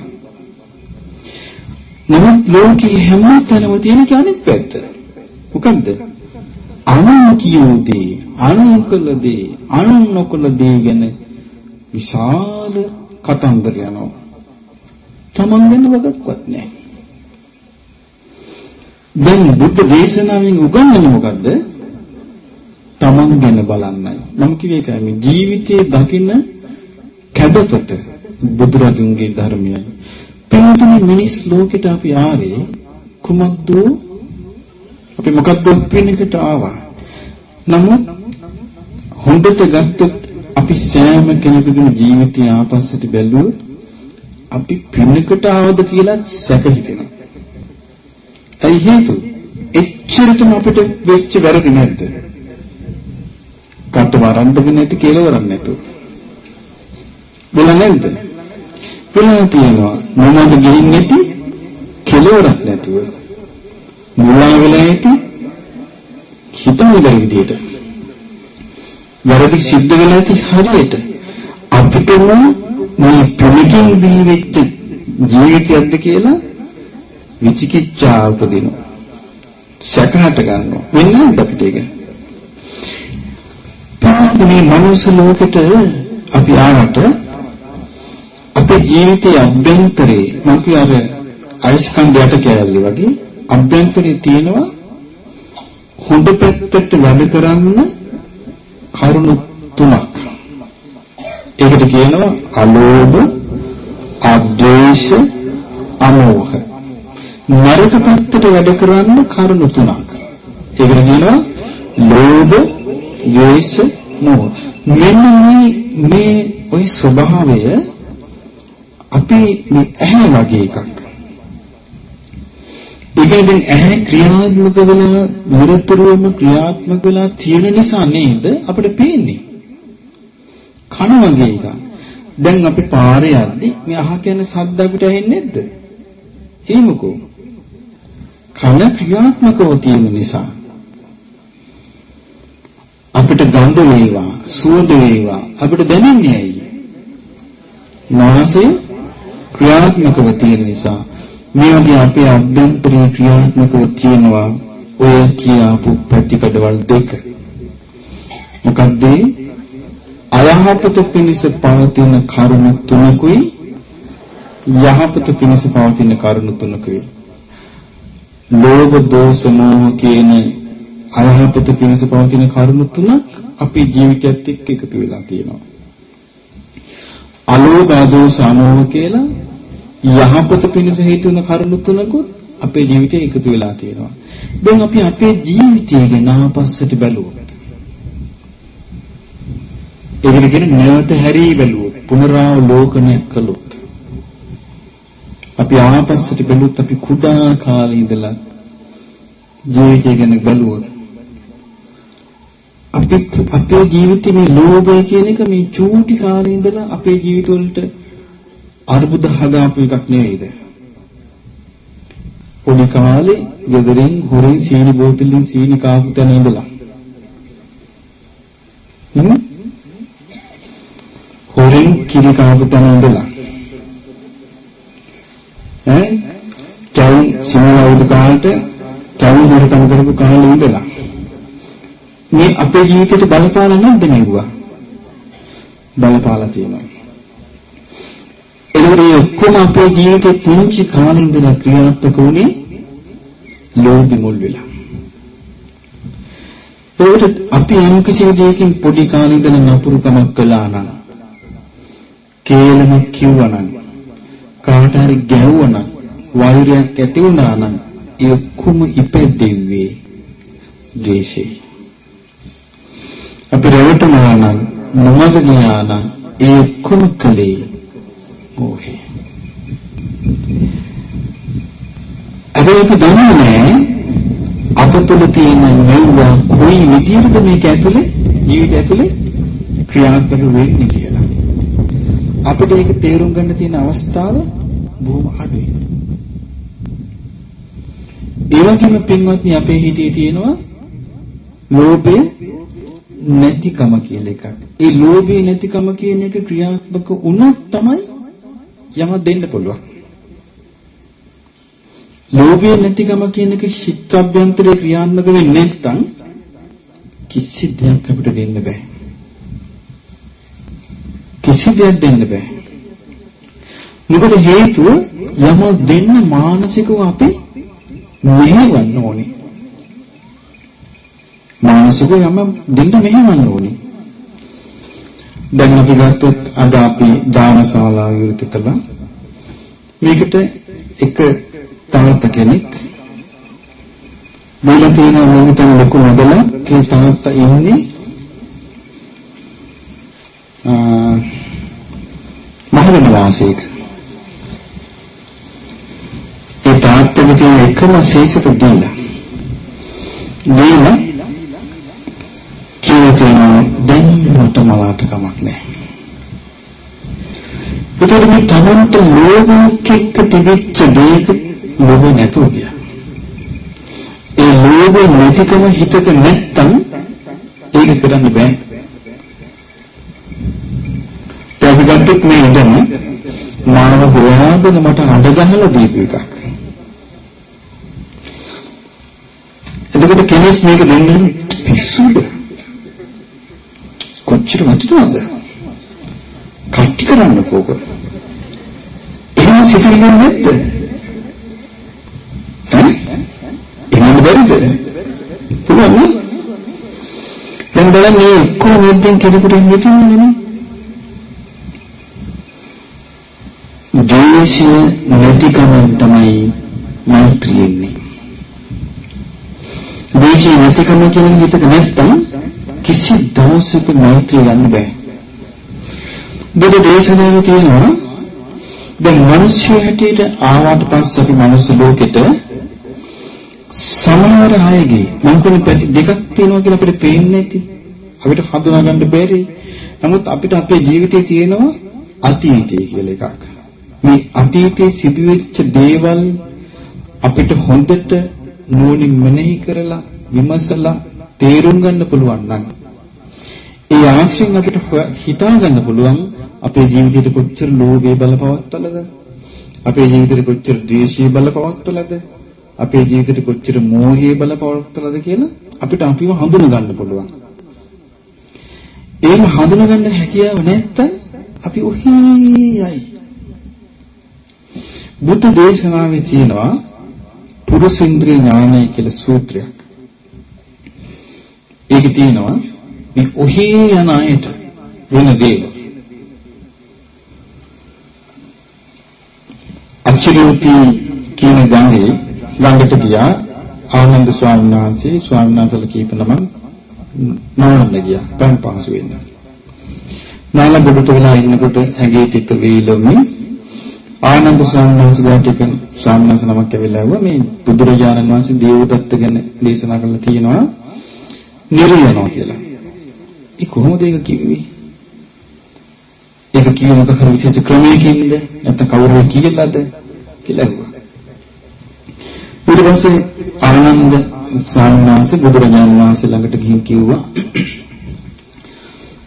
නමුත් ලෝකයේ හැම තැනම තියෙන අනිත් පැත්ත මොකද්ද? අනුන් කියූ දේ. අනුන් කළ දේ අනුන් නොකළ දේ ගැන විශාල කතන්දර යනවා තමන් ගැන වගක්වත් නැහැ දැන් බුද්ධ දේශනාවෙන් උගන්වන්නේ මොකද්ද? තමන් ගැන බලන්නයි. මම කිව්වේ ඒකයි මේ ජීවිතයේ දකින්න කැඩපත බුදුරජුන්ගේ ධර්මයයි. පින්තුනි මිනිස් ලෝකෙට අපි ආවේ කුමක්ද? අපි මොකක්ද පින්නකට ආවා. නමුත් හොඳට ගත්තොත් අපි සෑම කෙනෙකුගේම ජීවිතය ආපස්සට බැලුවොත් අපි පින්නකට ආවද කියලා සැක හිතෙනවා. ඇයි හේතුව? එච්චරටම අපිට වෙච්ච වැරදි නැද්ද? කට වරන්දගෙන නැති කියලා වරන් නැතුව. බල නැද්ද? වෙලා තියෙනවා. මොනවද ගිහින් නැති කෙලවරක් නැතුව. මුලා වෙලා ඇති හිතන විදිහට. වැරදි සිද්ධ වෙලා ඇති හරියට අපිටම මේ පිළිකින් බිහිවෙච්ච ජීවිතයක්ද කියලා විචිකිච්ඡා උපදිනවා. සැකහට ගන්නවා. වෙන්නේ අපිට ඒක. මේ මනුස්ස ලෝකෙට අපි ආවට අපේ ජීවිතයේ අභ්‍යන්තරේ මම කිය අර අයිස්කන්ධයට කැලේ වගේ අභ්‍යන්තරේ තියෙනවා හොඳ පැත්තට වැඩ කරන්න කරුණු තුනක්. ඒකට කියනවා අලෝභ, අද්වේෂ, අමෝහ. නරක පැත්තට වැඩ කරන්න කරුණු තුනක්. ඒකට කියනවා ලෝභ, ද්වේෂ, මෝහ. මෙන්න මේ මේ ওই ස්වභාවය අපි මේ ඇහැ වගේ එකක්. ඒකෙන් දැන් ඇහැ ක්‍රියාත්මක වෙලා නිරතුරුවම ක්‍රියාත්මක වෙලා තියෙන නිසා නේද අපිට පේන්නේ. කන වගේ එකක්. දැන් අපි පාරේ යද්දි මේ අහ කියන සද්ද අපිට ඇහෙන්නේ නැද්ද? එහෙමකෝ. කන ක්‍රියාත්මකව තියෙන නිසා අපිට ගඳ වේවා, සුවඳ වේවා අපිට දැනෙන්නේ ඇයි? නාසය ක්‍රියාත්මකව තියෙන නිසා මේ වගේ අපේ අභ්‍යන්තරීය ක්‍රියාත්මකව තියෙනවා ඔය කියාපු පැතිකඩවල් දෙක. මොකද්ද? අයහපත පිණිස පවතින කරුණ තුනකුයි යහපත පිණිස පවතින කරුණ තුනකුයි. ලෝභ දෝෂ මෝහ කියන අයහපත පිණිස පවතින කරුණ තුනක් අපේ ජීවිතයත් එක්ක එකතු වෙලා තියෙනවා. අලෝභ දෝෂ මෝහ කියලා යහපත පිණිස හේතු වෙන කරුණු තුනකුත් අපේ ජීවිතේ එකතු වෙලා තියෙනවා. දැන් අපි අපේ ජීවිතය ගැන ආපස්සට බැලුවොත් ඒකට කියන නැවත හැරී බැලුවොත් පුනරාවලෝකනය කළොත් අපි ආපස්සට බැලුවොත් අපි කුඩා කාලේ ඉඳලා ජීවිතය ගැන බැලුවොත් අපි අපේ ජීවිතේ මේ ලෝභය කියන එක මේ චූටි කාලේ ඉඳලා අපේ ජීවිතවලට අර්බුද හදාපු එකක් නෙවෙයිද? පොඩි කාලේ ගෙදරින් හොරෙන් සීනි බෝතලෙන් සීනි කාපු තැන ඉඳලා. හ්ම්? හොරෙන් කිරි කාපු තැන ඉඳලා. ඈ? කවුන් සිනහවුද කාලට කවුන් හොරකම් කරපු කාලේ ඉඳලා. මේ අපේ ජීවිතේට බලපාලා නැද්ද මේවා? බලපාලා තියෙනවා. එතකොට මේ ඔක්කොම අපේ ජීවිතේ පුංචි කාලේ ඉඳලා ක්‍රියාත්මක වුණේ ලෝභි මුල් වෙලා. ඒකට අපි යම් කිසි දෙයකින් පොඩි කාලේ ඉඳලා නපුරුකමක් කළා නම් කේලමක් කිව්වා නම් කාට හරි ගැහුවා නම් වෛරයක් ඇති වුණා නම් ඒ ඔක්කොම ඉපැද්දෙන්නේ ද්වේෂේ. අපි රැවටුණා නම් නොමග ගියා නම් ඒ ඔක්කොම කලේ මෝහය. අපි අපි දන්නේ අප තුළ තියෙන මෙව්වා කොයි විදිහටද මේක ඇතුලේ ජීවිතය ඇතුලේ ක්‍රියාත්මක වෙන්නේ කියලා. අපිට ඒක තේරුම් ගන්න තියෙන අවස්ථාව බොහොම අඩුයි. ඒ වගේම පින්වත්නි අපේ හිතේ තියෙනවා ලෝභය නැතිකම කියලා එකක්. ඒ ලෝභය නැතිකම කියන එක ක්‍රියාත්මක වුණොත් තමයි යමක් දෙන්න පුළුවන්. ලෝභය නැතිකම කියන එක චිත්තඅභ්‍යන්තරේ ක්‍රියාත්මක වෙන්නේ නැත්නම් කිසි දෙයක් අපිට දෙන්න බෑ. කිසි දෙයක් දෙන්න බෑ. මොකද හේතුව යමක් දෙන්න මානසිකව අපි මෙහෙවන්න ඕනේ. මානසිකව යම දෙන්න මෙහෙවන්න ඕනේ. දැන් අපි ගත්තොත් අද අපි දානශාලාව විවෘත කළා. මේකට එක තාත්තා කෙනෙක් දීලා තියෙන මොහොතෙන් ලොකු මොදල ඒ තාත්තා ඉන්නේ මහවැලි වාසයක. ඒ තාත්තගේ තියෙන එකම ශේෂක දීලා. දීලා කියලා තියෙනවා දැන් මට මලාට කමක් නැහැ. ඒතර මේ තමන්ට ලෝභයක් එක්ක තිබිච්ච දේක ලෝභ නැතුව ගියා. ඒ ලෝභ නැතිකම හිතක නැත්තම් ඒක කරන්න බෑ. අපි ගත්තොත් මේ ඉඳන් මානව හොයාගෙන මට අඬ ගහලා දීපු එකක්. එතකොට කෙනෙක් මේක දෙන්නේ පිස්සුද? කොච්චර වටිනවද? කට්ටි කරන්න කෝක. එහෙම සිතිවිලි නැද්ද? ඈ? එහෙම බැරිද? පුළුවන් නේ? දැන් බලන්න මේ ඔක්කොම මෙද්දෙන් කෙනෙකුට හිතෙන්නේ නේ? ද්වේෂය නැතිකම තමයි මෛත්‍රියන්නේ. ද්වේෂය නැතිකම කියන හිතක නැත්තම් කිසි දවසක මෛත්‍රිය ගන්න බෑ. බුදු දේශනාවේ තියෙනවා දැන් මිනිස්සු හැටියට ආවට පස්සේ අපි මනුස්ස ලෝකෙට සමහර අයගේ මං කියන්නේ පැති දෙකක් තියෙනවා කියලා අපිට පේන්නේ නැති. අපිට හඳුනා ගන්න බැරි. නමුත් අපිට අපේ ජීවිතේ තියෙනවා අතීතය කියලා එකක්. මේ අතීතයේ සිදුවෙච්ච දේවල් අපිට හොඳට නුවණින් මෙනෙහි කරලා විමසලා තේරුම් ගන්න පුළුවන් නම් ඒ ආශ්‍රයෙන් අපිට හිතා ගන්න පුළුවන් අපේ ජීවිතේට කොච්චර ලෝභය බලපවත්වලද අපේ ජීවිතේට කොච්චර ද්වේෂය බලපවත්වලද අපේ ජීවිතේට කොච්චර මෝහය බලපවත්වලද කියලා අපිට අපිව හඳුන ගන්න පුළුවන්. එහෙම හඳුන ගන්න හැකියාව නැත්තම් අපි ඔහේයි බුද්ධ දේශනාවේ තියෙනවා පුරුෂේන්ද්‍රිය ඥානය කියලා සූත්‍රයක්. ඒක තියෙනවා මේ ඔහේ යන අයට වෙන දේවල්. අචිරෝති කියන ගඟේ ළඟට ගියා ආනන්ද ස්වාමීන් වහන්සේ ස්වාමීන් වහන්සේලා කීප නමක් නාන්න ගියා පන් පහසු වෙන්න. නාලා ගොඩට වෙලා ඉන්නකොට ඇගේ තිත වේලොමි ආනන්ද ස්වාමීන් වහන්සේලාට එක ස්වාමීන් වහන්සේ නමක් ඇවිල්ලා ආවා මේ බුදුරජාණන් වහන්සේ දේවදත්ත ගැන දේශනා කරලා තියෙනවා නිර්යනවා කියලා. ඒ කොහොමද ඒක කිව්වේ? ඒක කියන මොකක් හරි විශේෂ ක්‍රමයකින්ද නැත්නම් කවුරු කියලාද කියලා ඇහුවා. ඊට පස්සේ ආනන්ද ස්වාමීන් වහන්සේ බුදුරජාණන් වහන්සේ ළඟට ගිහින් කිව්වා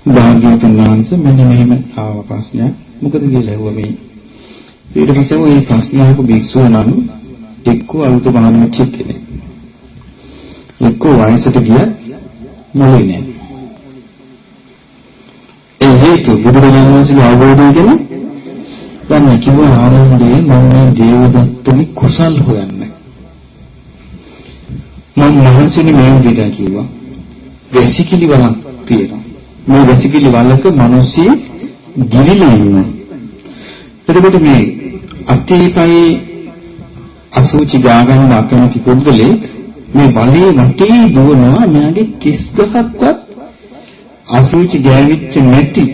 භාග්‍යවතුන් වහන්සේ මෙන්න මෙහෙම ආව ප්‍රශ්නයක් මොකද කියලා ඇහුවා මේ ඊට පස්සේ ওই ප්‍රශ්න අහපු භික්ෂුව නම් එක්කෝ අලුත බහන වෙච්ච කෙනෙක්. එක්කෝ වයසට ගියත් මොලේ නෑ. ඒ හේතු බුදුරජාණන් වහන්සේගේ අවබෝධය ගැන දැන් කිව්වා ආනන්දේ මම මේ දේවදත්තගේ කුසල් හොයන්නේ. මම මහන්සියනේ මේ විදිහට කිව්වා. වැසිකිලි වලක් තියෙනවා. මේ වැසිකිලි වලක මිනිස්සු ගිලිලා ඉන්නවා. එතකොට මේ අතීතයේ අසුචි ගාගන්න අකමැති පුද්ගලෙක් මේ බලේ වටේ දුවනවා මෙයාගේ කිස් ගහක්වත් අසුචි ගෑවිච්ච නැති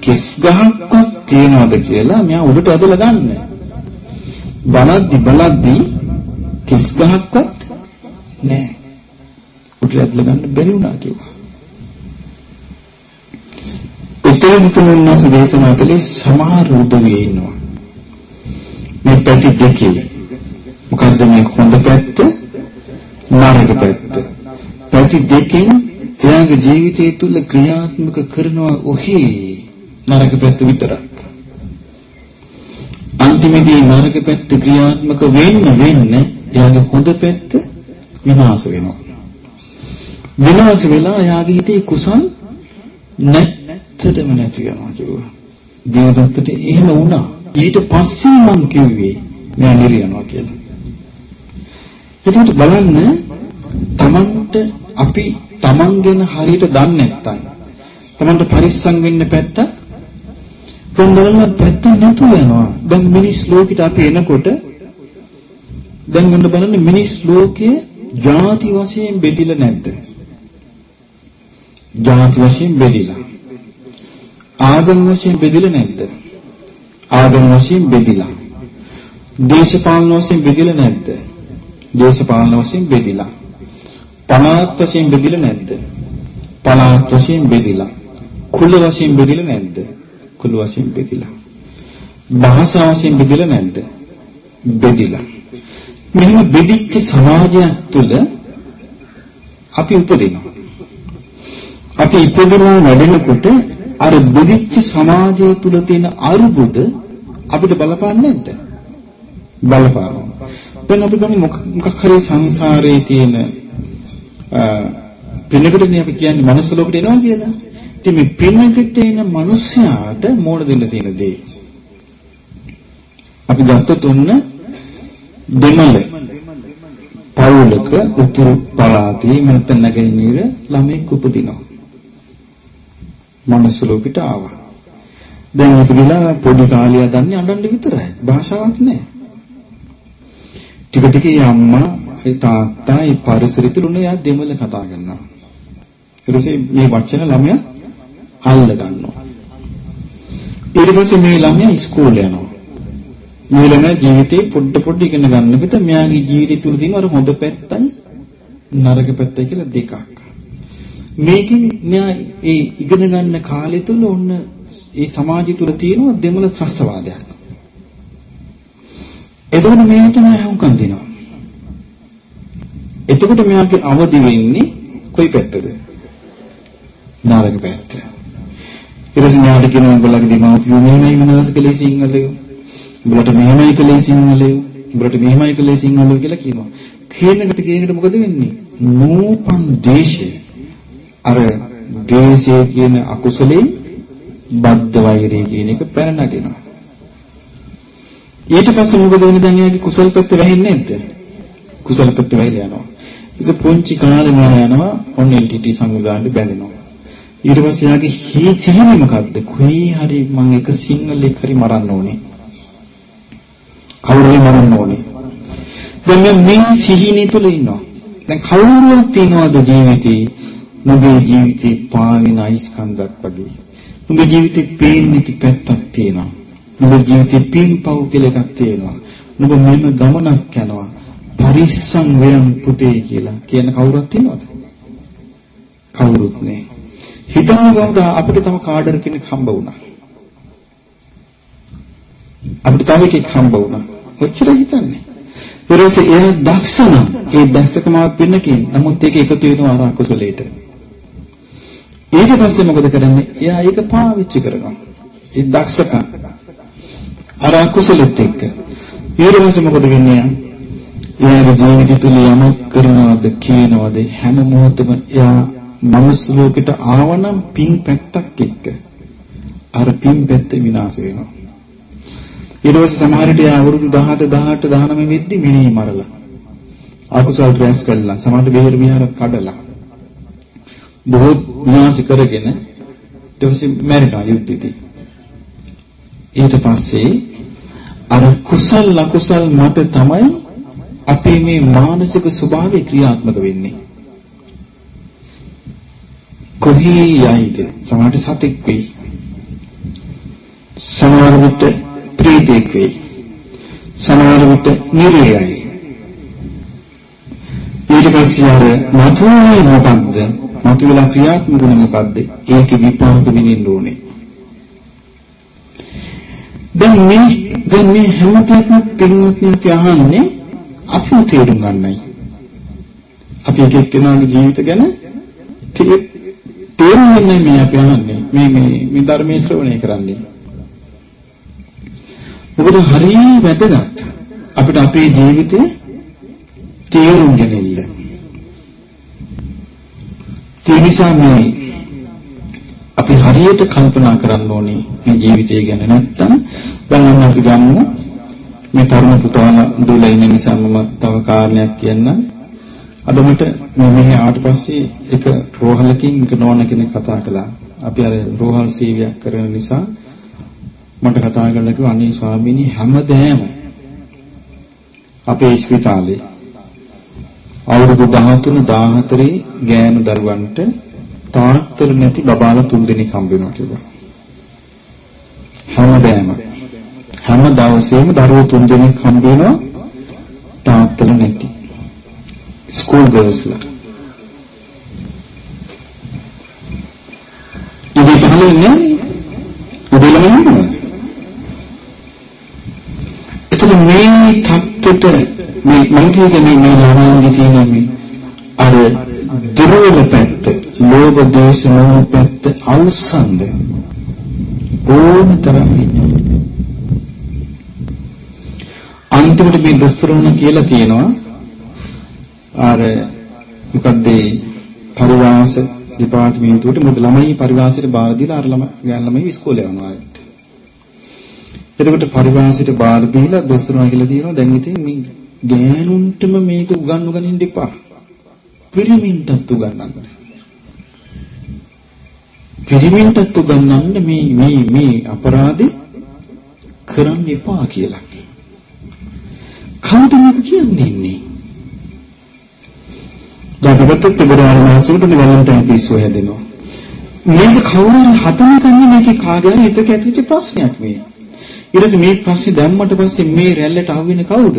කිස් ගහක්වත් තියනවද කියලා මෙයා උඩට ඇදලා ගන්න. බලද්දි බලද්දි කිස් ගහක්වත් නැහැ. උඩට ඇදලා ගන්න බැරි වුණා කිව්වා. උත්තර මුතුන්වන්ස දේශනා කළේ සමහර උදවිය ඉන්නවා. මේ පැති දෙකේ මොකද්ද මේ හොඳ පැත්ත නරක පැත්ත. පැති දෙකෙන් එයාගේ ජීවිතය තුළ ක්‍රියාත්මක කරනවා ඔහි නරක පැත්ත විතරක්. අන්තිමේදී නරක පැත්ත ක්‍රියාත්මක වෙන්න වෙන්න එයාගේ හොඳ පැත්ත විනාශ වෙනවා. විනාශ වෙලා එයාගේ හිතේ කුසල් නැත්තටම නැති වෙනවා කිව්වා. දේවදත්තට එහෙම වුණා. ඊට පස්සේ මම කිව්වේ මම නිරියනවා කියලා. එතකොට බලන්න තමන්ට අපි තමන් ගැන හරියට දන්නේ නැත්නම් තමන්ට පරිස්සම් වෙන්න පැත්තක් දැන් බලන්න පැත්ත නැතු වෙනවා. දැන් මිනිස් ලෝකෙට අපි එනකොට දැන් ගන්න බලන්න මිනිස් ලෝකයේ ಜಾති වශයෙන් බෙදිලා නැද්ද? ಜಾති වශයෙන් බෙදිලා. ආගම වශයෙන් බෙදිලා නැද්ද? ආගම වශයෙන් බෙදිලා. දේශපාලන වශයෙන් බෙදිලා නැද්ද? දේශපාලන වශයෙන් බෙදිලා. පළාත් වශයෙන් බෙදිලා නැද්ද? පළාත් වශයෙන් බෙදිලා. කුල වශයෙන් බෙදිලා නැද්ද? කුල වශයෙන් බෙදිලා. භාෂාව වශයෙන් බෙදලා නැද්ද? බෙදිලා. මෙහෙම බෙදිච්ච සමාජයක් තුළ අපි උපදිනවා. අපි ඉපදෙනා වැඩෙනකොට අර බෙදිච්ච සමාජය තුළ තියෙන අරුබුද අපිට බලපාන්නේ නැද්ද? බලපානවා. දැන් අපි ගමු මොකක් හරි සංසාරයේ තියෙන පිනකටනේ අපි කියන්නේ මනුස්ස ලෝකෙට එනවා කියලා. ඉතින් මේ පිනකට එන මිනිස්යාට මෝඩ දෙන්න තියෙන දේ. අපි ගත්තොත් ඔන්න දෙමළ පවුලක උතුරු පළාතේ මත නැගෙනහිර ළමෙක් උපදිනවා. මනුස්ස ලෝකෙට ආවා. දැන් ඉපදිලා පොඩි කාලේ දන්නේ අඬන්න විතරයි. භාෂාවක් නැහැ. ටික ටික අම්මා ඒ තාත්තා ඒ පරිසරය තුළ එයා දෙමළ කතා කරනවා. ඊට පස්සේ මේ වචන ළමයා අල්ල ගන්නවා. ඊට පස්සේ මේ ළමයා ඉස්කෝලේ යනවා. මේ ළමයා ජීවිතේ පොඩ පොඩ ඉගෙන ගන්නකොට මෙයාගේ ජීවිතය තුළ තියෙන අර හොඳ පැත්තයි නරක පැත්තයි කියලා දෙකක්. මේකෙන් මෙයා ඒ ඉගෙන ගන්න කාලය තුළ ඔන්න ඒ සමාජය තුළ තියෙන දෙමළ ත්‍රස්තවාදයක්. එතකොට මෙයාට නෑ හුඟක් දෙනවා. එතකොට මෙයාගේ අවදි වෙන්නේ කොයි පැත්තද? නරක පැත්ත. ඊටසේ මෙයාට කියනවා උඹලගේ දෙමව්පියෝ මෙහෙමයි විනාශ කළේ සිංහලයෝ. උඹලට මෙහෙමයි කළේ සිංහලයෝ. උඹලට මෙහෙමයි කළේ සිංහලයෝ කියලා කියනවා. කියනකට කියනකට මොකද වෙන්නේ? නූපන් දේශය. අර දේශය කියන අකුසලේ බද්ධ වෛරය කියන එක පැන නගිනවා. ඊට පස්සේ මොකද වෙන්නේ දැන් එයාගේ කුසල් පැත්ත වැහෙන්නේ නැද්ද? කුසල පැත්ත වැහිලා යනවා. ඉතින් පුංචි කාලේ මම යනවා ඔන්න LTT සංවිධානයේ බැඳෙනවා. ඊට පස්සේ යාගේ සිහිනේ මොකද්ද? කොයි හරි මම එක සිංහලෙක් හරි මරන්න ඕනේ. කවුරුහරි මරන්න ඕනේ. දැන් මේ සිහිනේ තුල ඉන්නවා. දැන් කවුරුවක් තියනවද ජීවිතේ? නුඹේ ජීවිතේ පාවෙන අයිස්කන්ධයක් වගේ. නුඹේ ජීවිතේ පේන්නේ පැත්තක් තියෙනවා. නුඹේ ජීවිතේ පින්පව් කියලා එකක් තියෙනවා. නුඹ මෙන්න ගමනක් යනවා. පරිස්සම් වෙයන් පුතේ කියලා කියන කවුරුත් ඉන්නවද? කවුරුත් නෑ. හිතනවා ගමද අපිට තම කාඩර් කෙනෙක් හම්බ වුණා. අපිට තව එකෙක් හම්බ වුණා. කොච්චර හිතන්නේ? ඊට එයා දක්ෂ නම් ඒ දක්ෂකම පින්නකින් නමුත් ඒක එකතු වෙනවා අර අකුසලයට. ඊට පස්සේ මොකද කරන්නේ? එයා ඒක පාවිච්චි කරනවා. ඒ දක්ෂකම් අර අකුසලෙත් එක්ක. ඊට පස්සේ මොකද වෙන්නේ? එයාගේ ජීවිතය තුළ යමක් කරනවද කියනවද හැම මොහොතම එයා මනුස්ස ලෝකෙට ආවනම් පින් පැත්තක් එක්ක අර පින් පැත්ත විනාශ වෙනවා. ඊට පස්සේ සමහර විට අවුරුදු 17 18 19 වෙද්දි මිනී මරලා අකුසල් රැස් කළා. සමහර විහෙර විහාර කඩලා. බොහෝ විනාශ කරගෙන ඊට පස්සේ මැරෙනවා යුද්ධෙදී. ඊට පස්සේ අර කුසල් අකුසල් මත තමයි අපේ මේ මානසික ස්වභාවය ක්‍රියාත්මක වෙන්නේ. කොහේ යයිද? සමහරට සතෙක් වෙයි. සමහර විට ප්‍රීතෙක් වෙයි. සමහර විට නිරයයි. ඊට පස්සේ අර මතුවේ මොකද්ද? මතුවලා ක්‍රියාත්මක වෙන මොකද්ද? ඒක විපාක විඳින්න ඕනේ. දැන් මේ දැන් මේ හැමතැනම පින්වත්නි අපි අහන්නේ අපිව තේරුම් ගන්නයි. අපි එක එක්කෙනාගේ ජීවිත ගැන තේරුම් ගන්න මේ අපි අහන්නේ. මේ මේ මේ ධර්මයේ ශ්‍රවණය කරන්නේ. මොකද හරිය වැදගත්. අපිට අපේ ජීවිතේ තේරුම් ගන්න. ඒ නිසා මේ අපි හරියට කල්පනා කරන්න ඕනේ මේ ජීවිතය ගැන නැත්තම් බලන්න අපි ගමු මේ තරුණ පුතාලා දුවලා ඉන්න නිසා මම තව කාරණයක් කියන්නම් අද මට මම මෙහි ආවට පස්සේ එක රෝහලකින් එක නෝන කෙනෙක් කතා කළා අපි අර රෝහල් සේවයක් කරන නිසා මට කතා කරලා කිව්වා අනේ ස්වාමීනි හැමදේම අපේ ස්පිතාලේ අවුරුදු 13 14 ගෑනු දරුවන්ට තාත්තර නැති බබාලා තුන් දෙනෙක් හම්බ වෙනවා කියලා. හැමදාම හැම දවසේම දරුවෝ තුන් දෙනෙක් හම්බ වෙනවා තාත්තර නැති. ස්කූල් ගර්ල්ස්ලා. ඉතින් පහළ වෙන්නේ උදේලම හම්බුනේ. මේ தත්ත්වයට මේ මම කියන්නේ මේ ළමයින්ගේ තියෙන මේ අර දුර්වල පැත්ත, ලෝභ දේශ මොහ පැත්ත අවසන්ද ඕනතරම් අන්තිමට මේ දොස්තරුණ කියලා තියෙනවා අර මොකද්ද පරිවාස දෙපාර්තමේන්තුවට මොකද ළමයි පරිවාසයට බාර දීලා අර ළමයි ගෑන් ළමයි ඉස්කෝලේ යනවා ආයෙත්. එතකොට පරිවාසයට බාර දීලා දොස්තරුණ කියලා තියෙනවා දැන් ඉතින් මේ ගෑනුන්ටම මේක උගන්වු ගනින්න එපා. පිරිමින්ටත් උගන්වන්න. පිරිමින්ටත් උගන්වන්න මේ මේ මේ අපරාධේ කරන්න එපා කියලා. කවුද මේක කියන්නේ ඉන්නේ? දැන් අපිට පෙබරවාරි මාසෙට වැලන්ටයින් පිස්සු හැදෙනවා. මේක කවුරුන් හදන කන්නේ මේකේ කාගේ හරි හිතක ඇතිවෙච්ච ප්‍රශ්නයක් මේ. ඊට පස්සේ මේ ප්‍රශ්නේ දැම්මට පස්සේ මේ රැල්ලට අහුවෙන්නේ කවුද?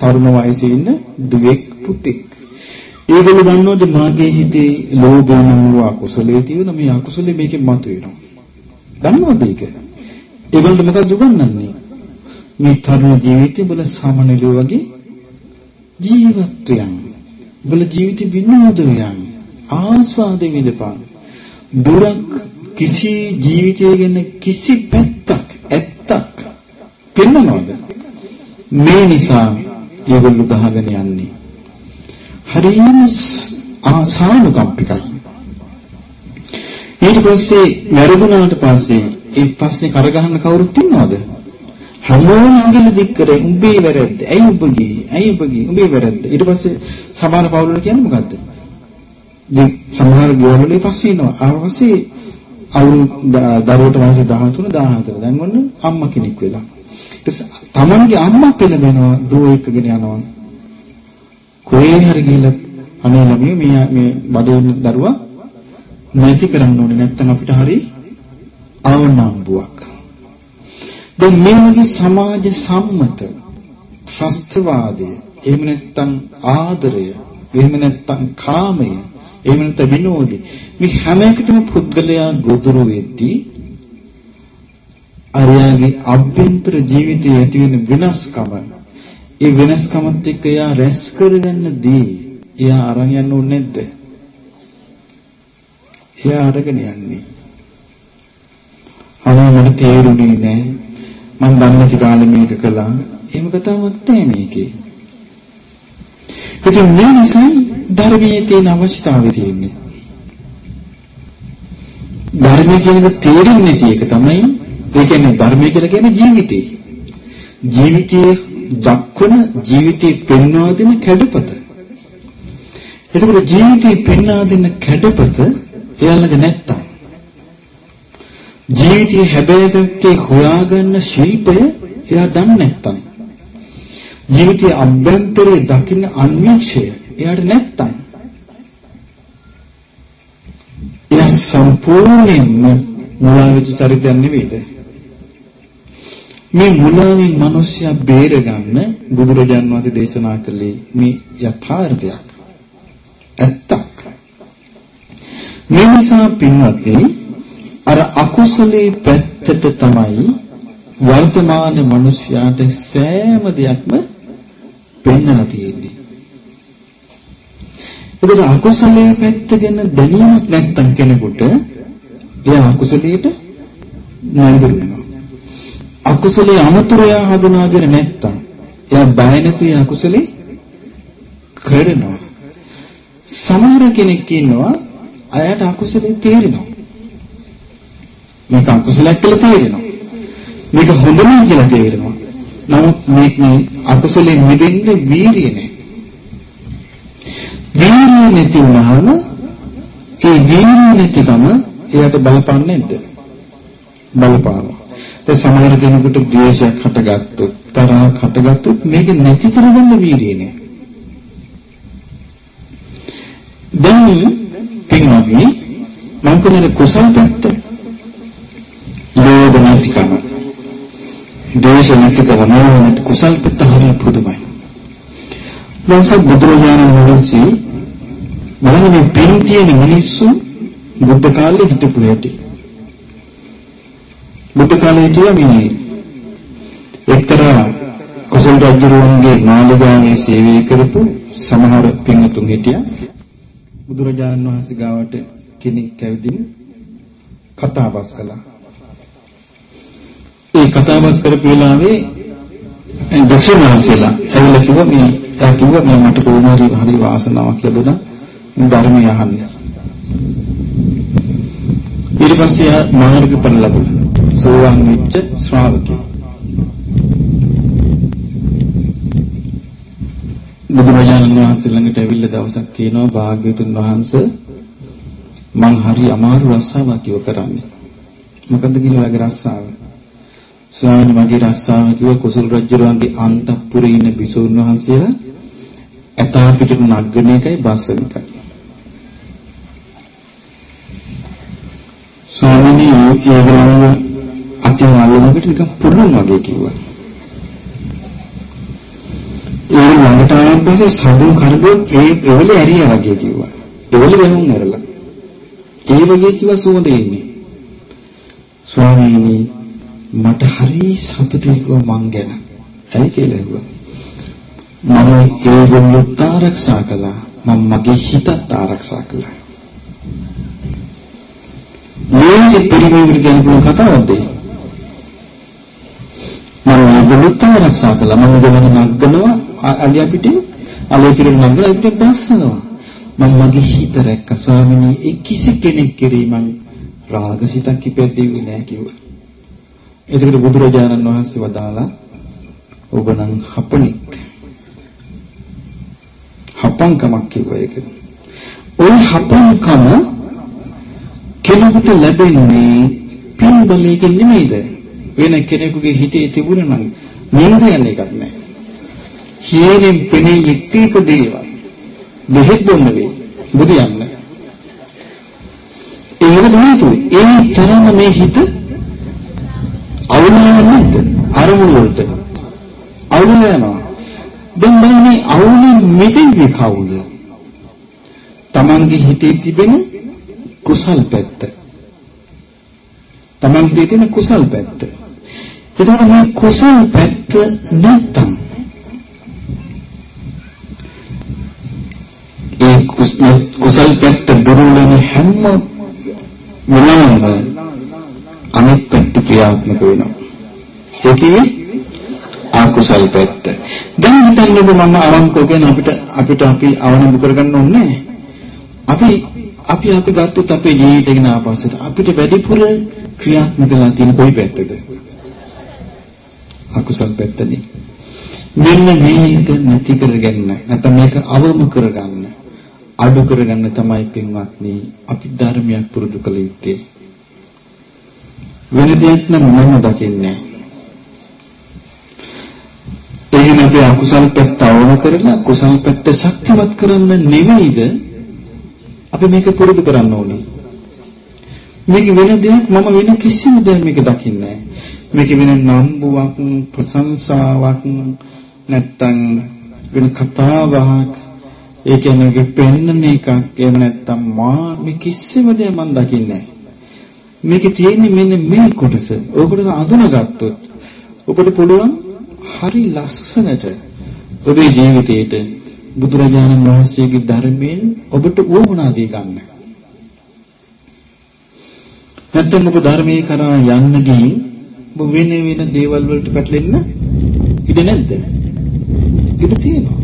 තරුණ වයසේ ඉන්න දුවෙක් පුතෙක්. ඒගොල්ලෝ දන්නවද මාගේ හිතේ ලෝභය නෝ අකුසලයේ තියෙන මේ අකුසලේ මේකෙන් මතුවෙනවා. දන්නවද ඒක? ඒගොල්ලෝ මොකද උගන්වන්නේ? මේ තරුණ ජීවිතේ බල සාමාන්‍යලිය වගේ ජීවත් වෙන. බල ජීවිත විනෝද වෙන. ආස්වාදෙ විඳපන්. දුරක් කිසි ජීවිතය ගැන කිසි පැත්තක් ඇත්තක් පෙන්නනවද? මේ නිසා ඒගොල්ලෝ ගහගෙන යන්නේ. හරියම ආසානුකම්පිකයි. ඊට පස්සේ වැරදුනාට පස්සේ ඒ ප්‍රශ්නේ කරගහන්න කවුරුත් ඉන්නවද? හැමෝම අඟිල්ල දික් කරේ උඹේ වැරද්ද. ඇයි උඹ ගියේ? ඇයි උඹ ගියේ? උඹේ වැරද්ද. ඊට පස්සේ සමාන පවුලට කියන්නේ මොකද්ද? ඉතින් සමහර ගෝවලේ පස්සේ එනවා. ආවසේ අවුරුදු දරුවට වයස 13 14. දැන් ඔන්න අම්මා කෙනෙක් වෙලා. ඊට තමන්ගේ අම්මා පෙළඹෙනවා දුව එක්කගෙන යනවා. කොහේ හරි ගිහලා අනේ ළමයි මේ මේ බඩේ දරුවා නැති කරන්න ඕනේ නැත්නම් අපිට හරි අවනම්බුවක්. දැන් මේ වගේ සමාජ සම්මත ත්‍රස්තවාදය එහෙම නැත්නම් ආදරය එහෙම නැත්නම් කාමය එහෙම නැත්නම් විනෝදය මේ හැම එකටම පුද්ගලයා ගොදුරු වෙද්දී අරයාගේ අභ්‍යන්තර ජීවිතයේ ඇති වෙන වෙනස්කම ඒ වෙනස්කමත් එක්ක එයා රැස් කරගන්න දේ එයා අරන් යන්න ඕනේ නැද්ද? එයා අරගෙන යන්නේ. අනේ මට තේරුණේ නැහැ. මම දන්නේ නැති කාලේ මේක කළා. එහෙම කතාවක් නැහැ මේකේ. ඉතින් මේ නිසා ධර්මයේ තියෙන අවශ්‍යතාවය තියෙන්නේ. ධර්මය කියන එක තේරෙන්නේ නැති එක තමයි ඒ කියන්නේ ධර්මය කියලා කියන්නේ ජීවිතේ. ජීවිතයේ දක්වන ජීවිතේ පෙන්වා දෙන කැඩපත. එතකොට ජීවිතේ පෙන්වා දෙන කැඩපත එයාලගේ නැත්තම් ජීවිතයේ හැබෑටකේ හොයාගන්න ශිල්පය එයා දන්නේ නැත්තම්. ජීවිතයේ අභ්‍යන්තරයේ දකින්න අන්වීක්ෂය එයාට නැත්තම්. එයා සම්පූර්ණයෙන්ම මුලාවෙච්ච චරිතයක් නෙවෙයිද? මේ මුලාවෙන් මිනිස්සයා බේරගන්න බුදුරජාන් වහන්සේ දේශනා කළේ මේ යථාර්ථයක්. ඇත්තක්. මේ නිසා පින්වත්නි අර අකුසලේ පැත්තට තමයි වර්තමාන මිනිස්යාට සෑම දෙයක්ම පෙන්වලා තියෙන්නේ. ඒකට අකුසලයේ පැත්ත ගැන දැනීමක් නැත්නම් කෙනෙකුට එයා අකුසලයට නඳුරු වෙනවා. අකුසලයේ අමතරය හඳුනාගෙන නැත්නම් එයා බය නැති අකුසලේ කරනවා. සමහර කෙනෙක් ඉන්නවා අයට අකුසලේ තේරෙනවා. මේක අකුසලයක් කියලා තේරෙනවා. මේක හොඳ නෑ කියලා තේරෙනවා. නමුත් මේක අකුසලෙන් මිදෙන්න වීරිය නෑ. වීරිය නැති වුණාම ඒ වීරිය නැතිකම එයාට බලපන්නේ නැද්ද? බලපානවා. ඒ සමහර කෙනෙකුට ද්වේෂයක් හටගත්තොත් තරහක් හටගත්තොත් මේක නැති කරගන්න වීරිය නෑ. දැන් පින්වත්නි මම කියන්නේ කුසල පැත්ත ලෝභ නැතිකම ද්වේෂ නැතිකම මොනවාද කුසල් පැත්ත හරිය පුදුමයි මොකද බුදුරජාණන් වහන්සේ බලන්න මේ පින් තියෙන මිනිස්සු බුද්ධ කාලේ හිටපු හැටි බුද්ධ කාලේ හිටියා මේ එක්තරා කුසල කුසල් රජුරුවන්ගේ මාළිගාවේ සේවය කරපු සමහර පින්තුන් හිටියා. බුදුරජාණන් වහන්සේ ගාවට කෙනෙක් ඇවිදින් කතාබස් කළා. ඒ කතාබස් කරපු වෙලාවේ දක්ෂිණ වහන්සේලා ඇවිල්ලා කිව්වා මේ එයා කිව්වා මේ මට කොහොම හරි හරි වාසනාවක් ලැබුණා ධර්මය අහන්න. ඊට පස්සේ මාර්ගඵල ලැබුණා. සෝවාන් වෙච්ච ශ්‍රාවකයෙක්. බුදුරජාණන් වහන්සේ ළඟට ඇවිල්ලා දවසක් කියනවා භාග්‍යවතුන් වහන්සේ මං හරි අමාරු රස්සාවක් ඉව කරන්නේ. මොකද්ද කියලා වගේ රස්සාව? ස්වාමීන් මගේ රස්සාව කිව්ව කුසල රජුරන්ගේ අන්තපුරේ ඉන්න බිසෝන් වහන්සේලා ඇතා පිටට නග්ගන එකයි බස්සන එකයි. ස්වාමීනි ඒගොල්ලෝ අතින් අල්ලනකොට නිකන් පුරුම් වගේ කිව්වා. ඒ ළඟට ආවන් පස්සේ සඳු කරගොත් ඒ එවලේ ඇරියා වගේ කිව්වා. එවලේ වෙනුම් ඇරලා. ඒ වගේ කිව්වා සුවඳ එන්නේ. ස්වාමීනි මට හරි සතුටුයි කිව්වා මං ගැන. ඇයි කියලා ඇහුවා. මම ඒගොල්ලොත් ආරක්ෂා කළා. මම මගේ හිතත් ආරක්ෂා කළා. මේසෙ පිළිවෙලට කියන කතාවක්ද? මම ඒගොල්ලොත් ආරක්ෂා කළා. මම ගමන නගනවා අලිය පිටින් අලිය පිටින් නගලා ඒකට බස්සනවා. මම මගේ හිත රැක්ක ස්වාමිනී ඒ කිසි කෙනෙක් කෙරෙහි මං රාගසිතක් ඉපැද්දෙන්නේ නැහැ කිව්වා. එතකොට බුදුරජාණන් වහන්සේ වදාලා ඔබ නම් හපණෙක්. හපංකමක් කිව්වා ඒක. ওই හපංකම කෙනෙකුට ලැබෙන්නේ පින්බලයකින් නෙමෙයිද? වෙන කෙනෙකුගේ හිතේ තිබුණා නම් නින්ද යන එකක් නෑ. හේනෙන් පෙනේ එක් එක දේවල්. දෙහෙත් බොන්න වෙයි. බුදු යන්න. ඒ මොකද හේතුව? ඒ තරම මේ හිත අවුල් නැද්ද? අරමුණු වලට. අවුල් යනවා. දැන් මම මේ අවුලෙන් මිදෙන්නේ කවුද? Tamange හිතේ තිබෙන කුසල් පැත්ත. Tamange හිතේ තියෙන කුසල් පැත්ත. එතකොට මේ කුසල් පැත්ත නැත්තම් ඒ කුසල් පැත්ත දුරු වෙන හැම වෙලාවෙම අනිත් පැත්ත ක්‍රියාත්මක වෙනවා. ඒ කිව්වේ අකුසල් පැත්ත. දැන් හිතන්නකො මම අවංකව කියන අපිට අපිට අපි අවනම්බු කරගන්න ඕනේ අපි අපි අපි ගත්තොත් අපේ ජීවිතේ ගැන ආපස්සට අපිට වැඩිපුර ක්‍රියාත්මක වෙලා තියෙන කොයි පැත්තද? අකුසල් පැත්තනේ. මෙන්න මේක නැති කරගන්න නැත්නම් මේක අවම කරගන්න අඩු කරගන්න තමයි පින්වත්නි අපි ධර්මයක් පුරුදු කළ යුත්තේ. වෙන දෙයක් නම් මම දකින්නේ එහෙනම් අපි අකුසල් පැත්ත අවම කරලා කුසල් පැත්ත ශක්තිමත් කරන්න නෙවෙයිද? අපි මේක පුරුදු කරන්න ඕනේ. මේක වෙන දෙයක් මම වෙන කිසිම දෙයක් මේක දකින්නේ මේක වෙන නම්බුවක් ප්‍රශංසාවක් නැත්තම් වෙන කතාවක්. ඒ කියන්නේ පෙන්නන එකක්. එහෙම නැත්තම් මා මේ කිසිම දෙයක් මම දකින්නේ නැහැ. මේකේ තියෙන්නේ මෙන්න මේ කොටස. ඔය කොටස අඳුනගත්තොත් ඔබට පුළුවන් හරි ලස්සනට ඔබේ ජීවිතේට බුදුරජාණන් වහන්සේගේ ධර්මයෙන් ඔබට උවමනා දී ගන්න. නැත්නම් ඔබ ධර්මයේ කරා යන්න ගිහින් ඔබ වෙන වෙන දේවල් වලට පැටලෙන්න ඉඩ නැද්ද? ඉඩ තියෙනවා.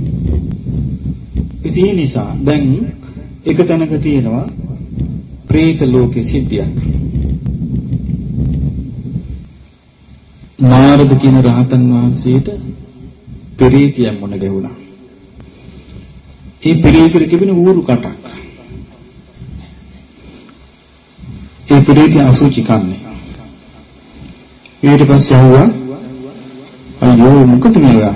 ඒ නිසා දැන් එක තැනක තියෙනවා പ്രേත ලෝකේ සිද්ධියක්. නාරද කියන රහතන් වහන්සේට පෙරීතියක් මොන ගැහුණා. ඒ පෙරීතිර තිබෙන ඌරු කටක්. ඒ පෙරීතිය අසුචි කන්නේ. ඊට පස්සේ ආවා අයියෝ මොකද මේවා?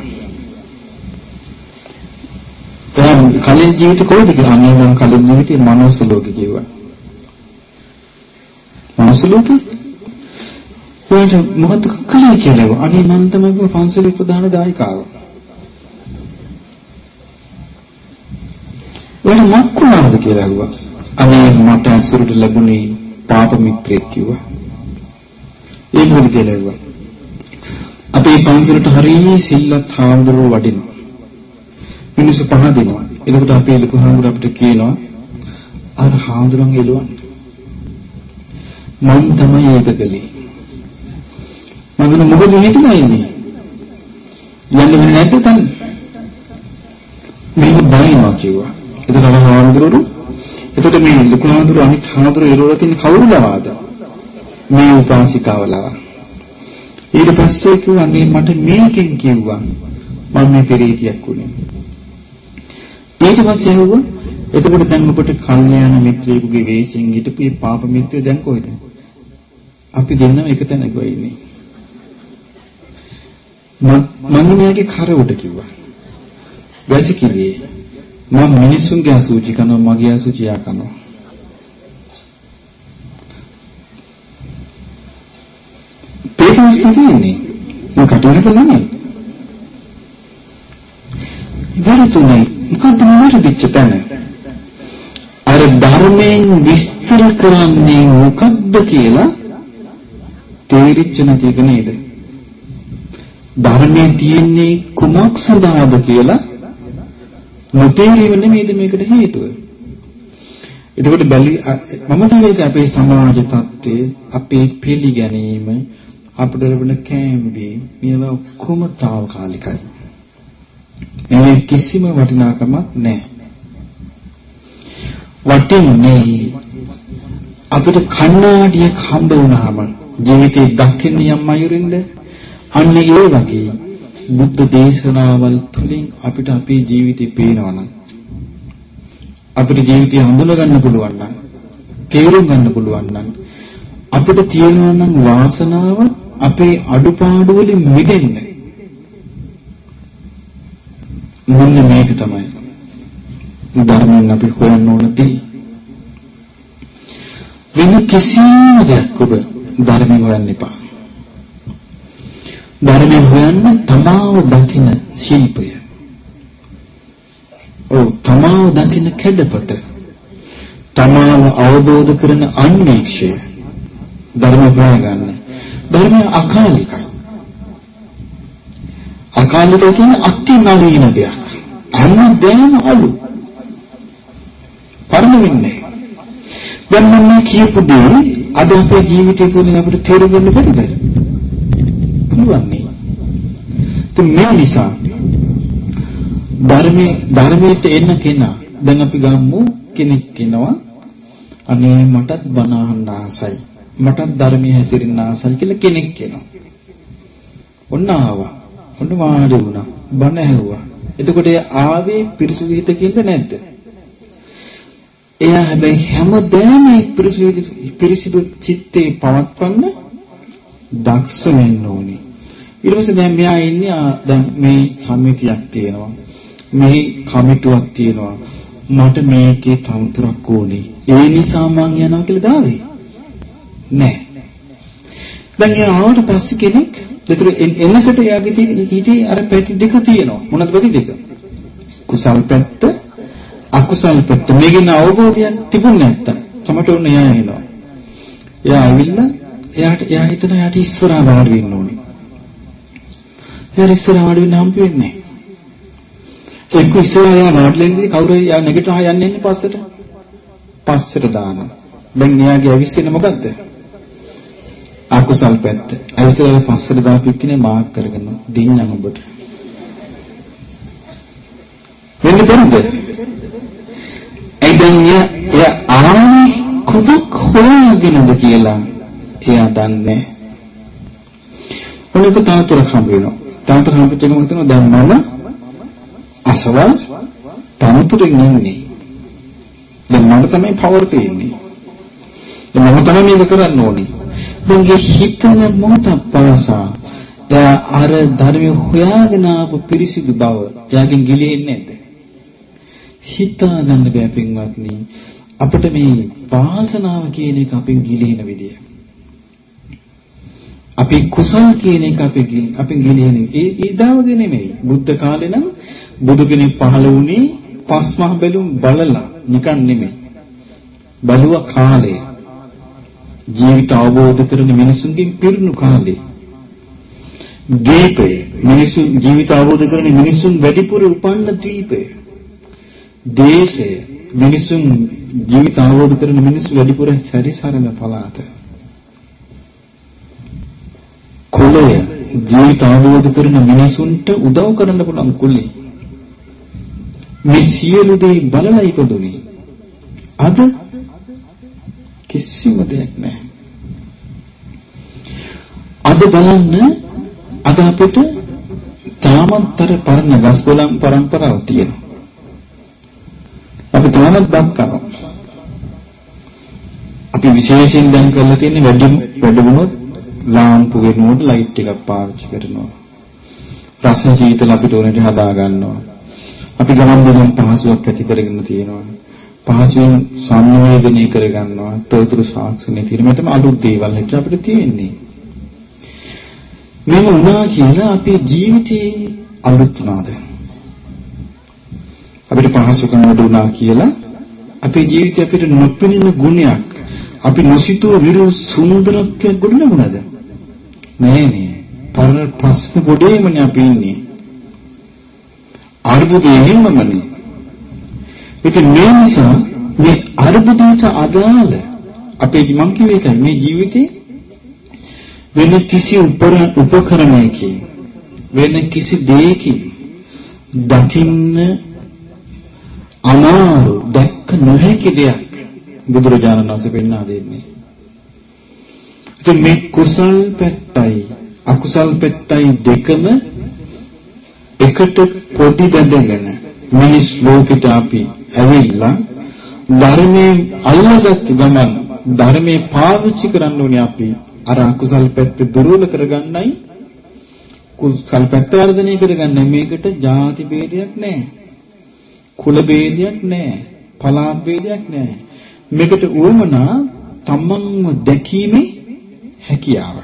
දැන් කලින් ජීවිත කොහෙද කියලා අනේ මම කලින් ජීවිතේ මනුස්ස ලෝකේ කිව්වා. මනුස්ස ලෝකේ ඔයාට මොකද කළේ කියලා. අනේ මම තමයි පන්සලේ ප්‍රධාන දායකාව. ඔයාට මොකක් වුණාද කියලා ඇහුවා. අනේ මට අසුරට ලැබුණේ පාප මිත්‍රෙක් කිව්වා. ඒක මොකද කියලා ඇහුවා. අපේ පන්සලට හරිය සිල්ලත් හාමුදුරුවෝ වඩිනවා. මිනිස්සු පහදිනවා. එතකොට අපේ ලොකු හාමුදුරුවෝ අපිට කියනවා අර හාමුදුරන් එළුවන් මම තමයි ඒක කළේ. මම මොකද හිතලා ඉන්නේ? යන්න වෙන්නේ නැද්ද තන? මේක බයිනවා කිව්වා. එතකොට අර හාමුදුරුවෝ එතකොට මේ ලොකු හාමුදුරුවෝ අනිත් හාමුදුරුවෝ එළවලා තියෙන කවුරු ලවාද? මේ උපාසිකාවලා. ඊට පස්සේ කිව්වා මේ මට මේකෙන් කිව්වා මම මේ පෙරේතියක් උනේ. ඊට පස්සේ ඇහුවා එතකොට දැන් ඔබට කල්යාණ මිත්‍රයෙකුගේ වෙස්යෙන් හිටපු මේ පාප මිත්‍රය දැන් කොහෙද? අපි දෙන්නම එක තැනක ඉන්නේ. මම මෙයාගේ කර උඩ කිව්වා. වැසිකිළියේ මම මිනිසුන්ගේ අසුචි කරනවා මගේ අසුචි යා කරනවා. පේකස් තියෙන්නේ මම කටහඬ නෙමෙයි. වරතුනේ මොකද්ද මරදිච්ච තැන? අර ධර්මයෙන් විස්තර කරන්නේ මොකද්ද කියලා තේරිච්ච නැති එක නේද? ධර්මයේ තියෙන්නේ කුමක් සඳහාද කියලා නොතේරීම නෙමෙයිද මේකට හේතුව. එතකොට බැලි මම කියන්නේ අපේ සමාජ තත්ත්වයේ අපේ පිළිගැනීම අපිට ලැබෙන කැම්බේ මේවා ඔක්කොම తాවකාලිකයි. මේ කිසිම වටිනාකමක් නැහැ. වටින්නේ අපිට කණ්ණාඩියක් හම්බ වුණාම ජීවිතේ දකින්න යම් අයුරින්ද අන්න ඒ වගේ බුද්ධ දේශනාවල් තුළින් අපිට අපේ ජීවිතේ පේනවනම් අපිට ජීවිතය හඳුනා ගන්න පුළුවන් නම් තේරුම් ගන්න පුළුවන් නම් අපිට තියෙනවා නම් වාසනාව අපේ අඩුපාඩු වලින් මිදෙන්න. මොන්න මේක තමයි ධර්මයෙන් අපි හොයන්න ඕන දේ. වෙන කිසිම දෙයක් ඔබ ධර්මයෙන් හොයන්න එපා. ධර්මයෙන් හොයන්න තමාව දකින ශිල්පය. ඔව් තමාව දකින කැඩපත. තමාව අවබෝධ කරන අන්වීක්ෂය ධර්ම හොයාගන්න. ධර්මය අකාලිකයි. අකාලික කියන්නේ අති නවීන දෙයක්. හැමදේම අලු. පරණ වෙන්නේ. දැන් මම කියපු දේ අද අපේ ජීවිතය තුළින් අපිට තේරුම් ගන්න බැරිද? පුළුවන් නේ. ඉතින් මේ නිසා ධර්මයේ ධර්මයට එන්න කෙනා දැන් අපි ගමු කෙනෙක් කෙනවා අනේ මටත් බණ අහන්න ආසයි. මටත් ධර්මයේ හැසිරෙන්න ආසයි කියලා කෙනෙක් කෙනවා. ඔන්න ආවා. ඔන්න වාඩි වුණා. බණ ඇහුවා. එතකොට ආවේ පිරිසුදු හිතකින්ද නැද්ද? එයා හැබැයි හැමදේම පිරිසිදු පිරිසිදු චිත්තේ පවත්වන්න දක්ෂ වෙන්න ඕනේ. ඊට පස්සේ දැන් මෙයා ඉන්නේ දැන් මේ සමිතියක් තියෙනවා. මේ කමිටුවක් තියෙනවා. මට මේකේ තවතුරක් ඕනේ. ඒ නිසා මං යනවා කියලා දාවේ. නෑ. දැන් එයා ආවට පස්සේ කෙනෙක් දෙතර එන්නකට එයාගේ තියෙන හිතේ අර පැති දෙක තියෙනවා. මොනවද පැති දෙක? කුසල් පැත්ත, අකුසල් පැත්ත. මේකෙන අවබෝධයක් තිබුණ නැත්තම් තමට උන්න එයා එනවා. එයා ඇවිල්ලා එයාට එයා හිතන එයාට ඉස්සරහා වාඩි වෙන්න ඕනේ. එයා ඉස්සරහා වාඩි වෙන්න හම්බ වෙන්නේ නැහැ. එක්ක ඉස්සරහා යා වාඩිලෙන්දී කවුරු යා නැගිට ආ යන්නේ ඉන්නේ පස්සට. පස්සට දානවා. දැන් එයාගේ අවිස්සෙන මොකද්ද? අකුසල් පැත්ත. අවිස්සල පස්සට දාපු එක්කනේ මාක් කරගෙන දෙන්නම් ඔබට. වෙන්නේ බැරිද? ඒ දැන් එයා ආන්නේ කුමක් හොයාගෙනද කියලා එයා දන්නේ. ඔනක තනතුරක් හම්බ වෙනවා. තනතුර හම්බෙච්ච එක මොකද දැන් මම අසවල් තනතුරෙන් ඉන්නේ. දැන් මට තමයි පවර් තියෙන්නේ. දැන් මම තමයි මේක කරන්න ඕනේ. මගේ හිතන මොහොත පාසා එයා අර ධර්මය හොයාගෙන ආපු පිරිසිදු බව එයාගෙන් ගිලෙන්නේ නැද්ද? හිතා ගන්න බෑ පින්වත්නි. අපිට මේ වාසනාව කියන එක අපෙන් ගිලින විදිය. අපි කුසල් කියන එක අපි අපි ගිලින්නේ. ඒ ඊදාවගේ නෙමෙයි. බුද්ධ කාලේ නම් බුදු කෙනෙක් පහළ වුණේ පස්මහ බැලුම් බලලා නිකන් නෙමෙයි. බලුව කාලය. ජීවිත අවබෝධ කරන මිනිසුන්ගෙන් පිරුණු කාලේ. දීපය මිනිසු ජීවිත අවබෝධ කරන මිනිසුන් වැඩිපුර උපන්න දීපය. දේශය මිනිසුන් ජීවිත අවබෝධ කරන මිනිස්සු වැඩිපුර සැරිසරන පළාත. කුලය ජීවිත අවබෝධ කරන මිනිසුන්ට උදව් කරන්න පුළුවන් කුලේ. මේ සියලු දේ බලලා ඉපදුනේ. අද කිසිම දෙයක් නැහැ. අද බලන්න අද අපිට තාමත්තර පරණ ගස්කොලන් પરම්පරාව තියෙනවා. අපි තාමත් බක් කරනවා. අපි විශේෂයෙන් දැන් කරලා තියෙන්නේ වැඩි වැඩිමුණොත් ලාම්පු වෙනුවට ලයිට් එකක් පාවිච්චි කරනවා. රස සීතල අපිට ඕනෙට හදා ගන්නවා. අපි ගමන් බිමන් පහසුවක් ඇති කරගෙන තියෙනවා. පහසුවෙන් සංවේදනය කරගන්නවා. තොරතුරු සාක්ෂණය තියෙන මෙතන අලුත් දේවල් හිට අපිට තියෙන්නේ. මේව වුණා කියලා අපේ ජීවිතේ අලුත් වුණාද? අපිට පහසුකම් වුණා කියලා අපේ ජීවිතේ අපිට නොපෙනෙන ගුණයක් අපි නොසිතුව විරු සුන්දරත්වයක් ගොඩනගුණාද? නෑ නෑ. පරණ ප්‍රශ්න ගොඩේමනේ අපි ඉන්නේ. අර්බුදේ නෙමමනේ. ඒක මේ නිසා මේ අර්බුදයට අදාළ අපේ මං කිව්වේ ඒකයි මේ ජීවිතේ වෙන කිසි උපකරණයකින් වෙන කිසි දෙයකින් දකින්න අමාරු දැක්ක නොහැකි දෙයක් බුදුරජාණන් වහන්සේ පෙන්වා දෙන්නේ. මේ කුසල් පැත්තයි අකුසල් පැත්තයි දෙකම එකට පොඩි බැඳගෙන මිනිස් ලෝකෙට අපි ඇවිල්ලා ධර්මයෙන් අල්ලගත් ගමන් ධර්මයේ පාවිච්චි කරන්න ඕනේ අපි. අර අකුසල් පැත්ත දුර්වල කරගන්නයි කුසල් පැත්ත වර්ධනය කරගන්නයි. මේකට ಜಾති ભેදයක් නැහැ. කුල ભેදයක් නැහැ. පලාප ભેදයක් නැහැ. මේකට උවමනා තමන්ව දැකීමේ හැකියාව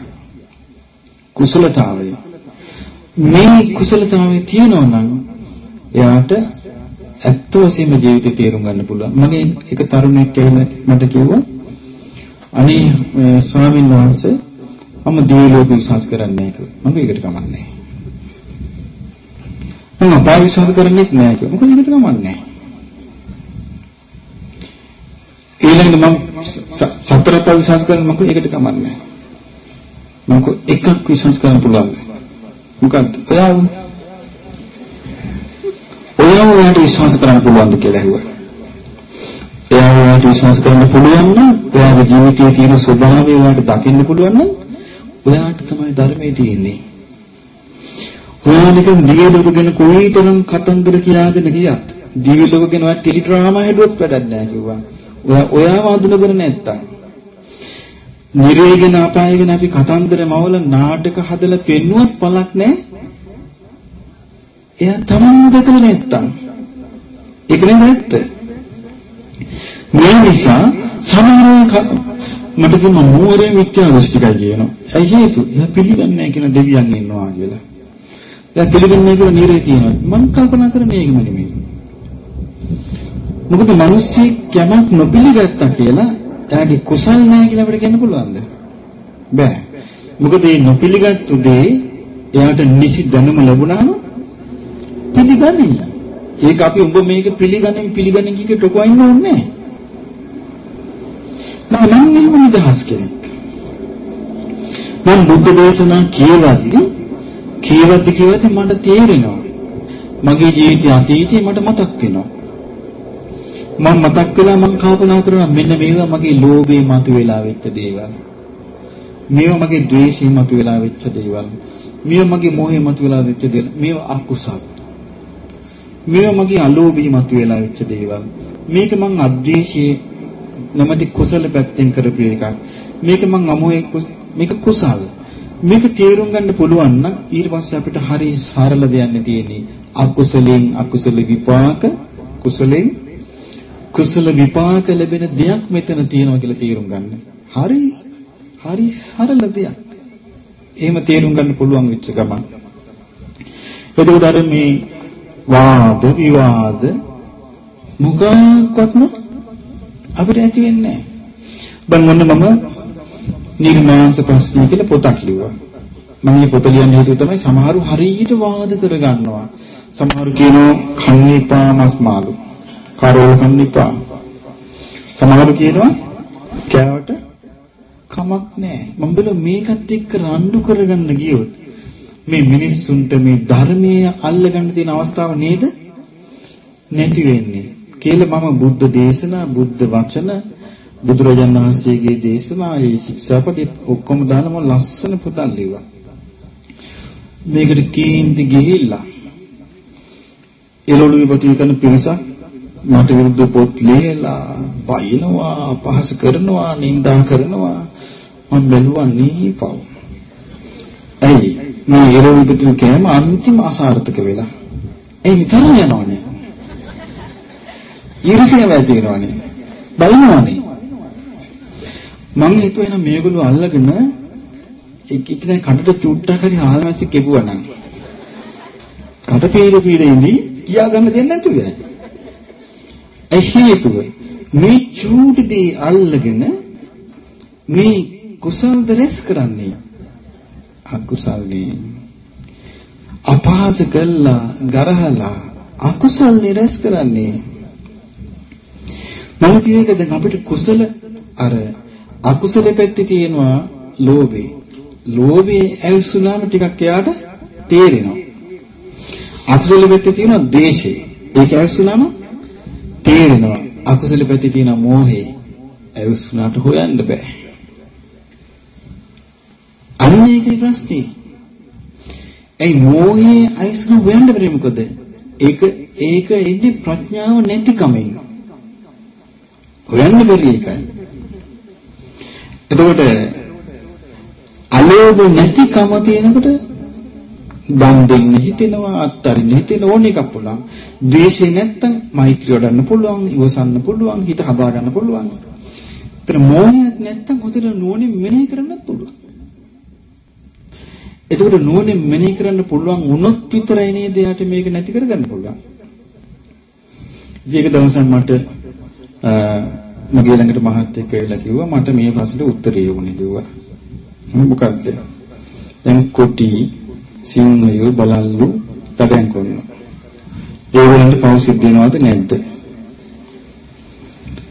කුසලතාවය මේ කුසලතාවය තියෙනවා නම් එයාට ඇත්ත වශයෙන්ම ජීවිතේ තේරුම් ගන්න පුළුවන්. මගේ එක තරුණයෙක් ඇවිල්ලා මට කිව්වා අනේ ස්වාමීන් වහන්සේ මම දිව්‍ය ලෝක විශ්වාස කරන්නේ නැහැ කියලා. මම ඒකට කමන්නේ නැහැ. මම අපාය විශ්වාස කරන්නේ නැහැ කියලා. මොකද ඒකට කමන්නේ නැහැ. ඊළඟට මම සතර අපාය විශ්වාස කරන්නේ මොකද ඒකට කමන්නේ නැහැ. මම එකක් විශ්වාස කරන්න පුළුවන්. මොකක්ද? ඔයාව ඔයාව ඔයාට විශ්වාස කරන්න පුළුවන්ද කියලා ඇහුවා. එයා ඔයාට විශ්වාස කරන්න පුළුවන් නම් ඔයාගේ ජීවිතයේ තියෙන ස්වභාවය ඔයාට දකින්න පුළුවන් නම් ඔයාට තමයි ධර්මයේ තියෙන්නේ. ඔයා නිකන් දිව්‍ය ලෝක ගැන කොයිතරම් කතන්දර කියාගෙන ගියත් දිව්‍ය ලෝක ගැන ඔයා ටෙලි ඩ්‍රාමා හැදුවත් වැඩක් නැහැ කිව්වා. ඔයා ඔයාව අඳුනගෙන නැත්තම් නිරේගෙන අපායගෙන අපි කතන්දර මවල නාටක හදලා පෙන්නුවත් පළක් නැහැ. එයා තමන්ම දැකලා නැත්තම්. ඒක නෙමෙයි ඇත්ත. මේ නිසා සමහරව මට කිව්ව මෝරේ මිත්‍යා දෘෂ්ටිකයි කියනවා. ඒ හේතු එයා පිළිගන්නේ නැහැ කියන දෙවියන් ඉන්නවා කියලා. එයා පිළිගන්නේ නැහැ කියලා නිරේ තියෙනවා. මම කල්පනා කරන්නේ ඒකම නෙමෙයි. මොකද මිනිස්සෙක් යමක් නොපිළිගත්තා කියලා එයාගේ කුසල් නැහැ කියලා අපිට කියන්න පුළුවන්ද? බෑ. මොකද මේ නොපිළිගත්තු දේ එයාට නිසි දැනුම ලැබුණාම පිළිගන්නේ. ඒක අපි උඹ මේක පිළිගන්නේ පිළිගන්නේ කික ටොකවන්න ඕනේ නැහැ. මම නම් එහෙම නිදහස් කෙනෙක්. මම බුද්ධ දේශනා කියවද්දි කියවද්දි කියවද්දි මට තේරෙනවා. මගේ ජීවිතය අතීතේ මට මතක් වෙනවා. මම මතක් කළා මම කල්පනා කරනවා මෙන්න මේවා මගේ ලෝභේ මතුවලා වෙච්ච දේවල්. මේවා මගේ ද්වේෂේ මතුවලා වෙච්ච දේවල්. මේවා මගේ මොහේ මතුවලා වෙච්ච දේවල්. මේවා අකුසල්. මේවා මගේ අලෝභී මතුවලා වෙච්ච දේවල්. මේක මං අද්වේෂයේ නැමැති කුසල පැත්තෙන් කරපු එකක්. මේක මං අමෝහේ මේක කුසල. මේක තේරුම් ගන්න පුළුවන් නම් ඊට පස්සේ අපිට හරි සරල දෙයක් තියෙන්නේ. අකුසලෙන් අකුසල විපාක කුසලෙන් කුසල විපාක ලැබෙන දෙයක් මෙතන තියෙනවා කියලා තේරුම් ගන්න. හරි හරි සරල දෙයක්. එහෙම තේරුම් ගන්න පුළුවන් වෙච්ච ගමන්. එතකොට අර මේ වාද විවාද මොකක්වත්ම අපිට ඇති වෙන්නේ නැහැ. දැන් මොන්න මම නිර්මාංශ ප්‍රශ්න කියලා පොතක් ලිව්වා. මම මේ පොත ලියන්න හේතුව තමයි සමහරු හරියට වාද කරගන්නවා. සමහරු කියනවා කන්නේපා මස් මාළු. කරෝල කන්නේපා. සමහරු කියනවා කෑවට කමක් නැහැ. මම බල මේකත් එක්ක රණ්ඩු කරගන්න ගියොත් මේ මිනිස්සුන්ට මේ ධර්මයේ අල්ලගන්න තියෙන අවස්ථාව නේද නැති වෙන්නේ. කියලා මම බුද්ධ දේශනා, බුද්ධ වචන, බුදුරජාණන් වහන්සේගේ දේශනා, ඒ ශික්ෂාපදේ ඔක්කොම දානම ලස්සන පොතක් ලිව්වා. මේකට කේන්ති ගිහිල්ලා එළොළුවේ පොතේ කරන පිරිසක් මට විරුද්ධ පොත් ලියලා බයිනවා, අපහාස කරනවා, නිඳා කරනවා. මම බැලුවා නීපව්. ඇයි මේ එළොළුවේ පොතේ කෑම අන්තිම අසාර්ථක වෙලා. ඒ විතර යනවනේ. ඊර්ෂ්‍යාව ඇති වෙනවනේ. බලනවනේ. මම හිතුවා එහෙනම් මේගොල්ලෝ අල්ලගෙන එක් එක්කෙනා කඩට චුට්ටක් හරි ආලමැසි කෙපුවා නම් කට පීර පීර ඉඳි කියා ගන්න දෙන්නේ නැතුව. ඒ හේතුව මේ චූටි දේ අල්ලගෙන මේ කුසල් දරස් කරන්නේ අකුසල්නේ අපහාස කළා ගරහලා අකුසල් නිරස් කරන්නේ මම කියේක දැන් අපිට කුසල අර අකුසල පැත්තේ තියෙනවා ලෝභේ. ලෝභේ ඇවිස්සුනාම ටිකක් එයාට තේරෙනවා. අකුසල පැත්තේ තියෙනවා ද්වේෂේ. ඒක ඇවිස්සුනාම තේරෙනවා. අකුසල පැත්තේ තියෙනවා මෝහේ. ඇවිස්සුනාට හොයන්න බෑ. අන්න ඒකයි ප්‍රශ්නේ. ඒ මෝහේ අයිස්න හොයන්න බැරි මොකද? ඒක ඒක එන්නේ ප්‍රඥාව නැතිකමෙන්. හොයන්න බැරි එකයි. එතකොට අලෝභ නැතිකම තියෙනකොට දන් දෙන්න හිතෙනවා අත්තරින්න හිතෙන ඕන එකක් පුළුවන්. ද්වේෂය නැත්තම් මෛත්‍රිය වඩන්න පුළුවන්, ඉවසන්න පුළුවන්, හිත හදා ගන්න පුළුවන්. ඒතර මෝහයක් නැත්තම් හොඳට නුවණින් මෙනෙහි කරන්නත් පුළුවන්. එතකොට නුවණින් මෙනෙහි කරන්න පුළුවන් වුණොත් විතරයි නේද යාට මේක නැති කරගන්න පුළුවන්. ඊයක දවසක් මට මගේ ළඟට මහත්තයෙක් වෙලා කිව්වා මට මේ ප්‍රශ්නෙට උත්තරේ ඕනේ කිව්වා. මොකක්ද? දැන් කොටි සිංහයෝ බලල්ලු තඩයන් කරනවා. ඒගොල්ලන්ට පව් සිද්ධ වෙනවද නැද්ද?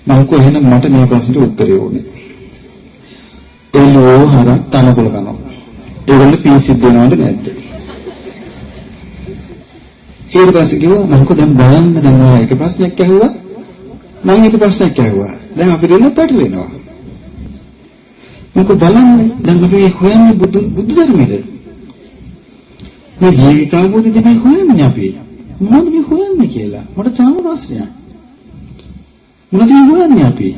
මම කෝ එහෙනම් මට මේ ප්‍රශ්නෙට උත්තරේ ඕනේ. එළෝ හරක් තනකොළ කනවා. ඒගොල්ලෝ පී සිද්ධ වෙනවද නැද්ද? ඊට පස්සේ කිව්වා මම කෝ දැන් බලන්න දැන් ඔය එක ප්‍රශ්නයක් ඇහුවා මම එක ප්‍රශ්නයක් ඇහුවා. දැන් අපි දෙන්න පැටලෙනවා. මොකද බලන්න දැන් අපි හොයන්නේ බුදු බුදු ධර්මයේද? මේ ජීවිතාවබෝධය තමයි හොයන්නේ අපි. මොනවද මේ හොයන්නේ කියලා. මට තාම ප්‍රශ්නයක්. මොනවද හොයන්නේ අපි?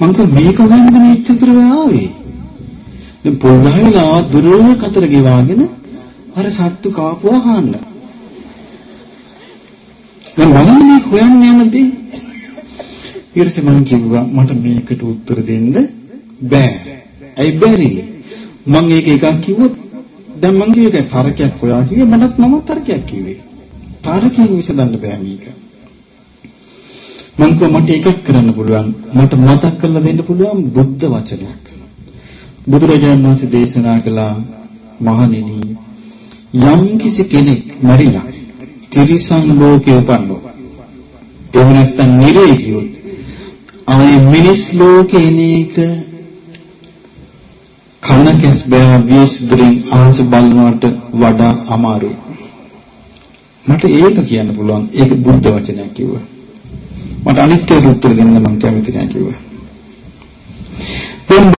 මං කව මේක හොයන්න මේ චතුර ආවේ. දැන් පොල්ගහලා දුරව කතර ගෙවාගෙන අර සත්තු කාපුවා අහන්න. දැන් බලන්න මේ හොයන්න යනදී ඊටසේ මම කිව්වා මට මේකට උත්තර දෙන්න බෑ. ඇයි බැරි? මම ඒක එකක් කිව්වොත් දැන් මං කිව්ව එක තර්කයක් හොයා කිව්වේ මටත් මම තර්කයක් කිව්වේ. තර්කයෙන් විසඳන්න බෑ මේක. මං කිව්වා මට එකක් කරන්න පුළුවන්. මට මතක් කරලා දෙන්න පුළුවන් බුද්ධ වචනයක්. බුදුරජාණන් වහන්සේ දේශනා කළා මහණෙනි යම් කිසි කෙනෙක් මරිලා තිරිසන් ලෝකේ උපන්නොත් එහෙම නැත්නම් නිරේ කියොත් ආයේ මිනිස් ලෝකේ එනේක කන කෙස් බෑ විශ්දුරින් ආස බලනවට වඩා අමාරුයි. මට ඒක කියන්න පුළුවන්. ඒක බුද්ධ වචනයක් කිව්වා. මට අනිත් ඒකට උත්තර දෙන්න මම කැමති නෑ කිව්වා.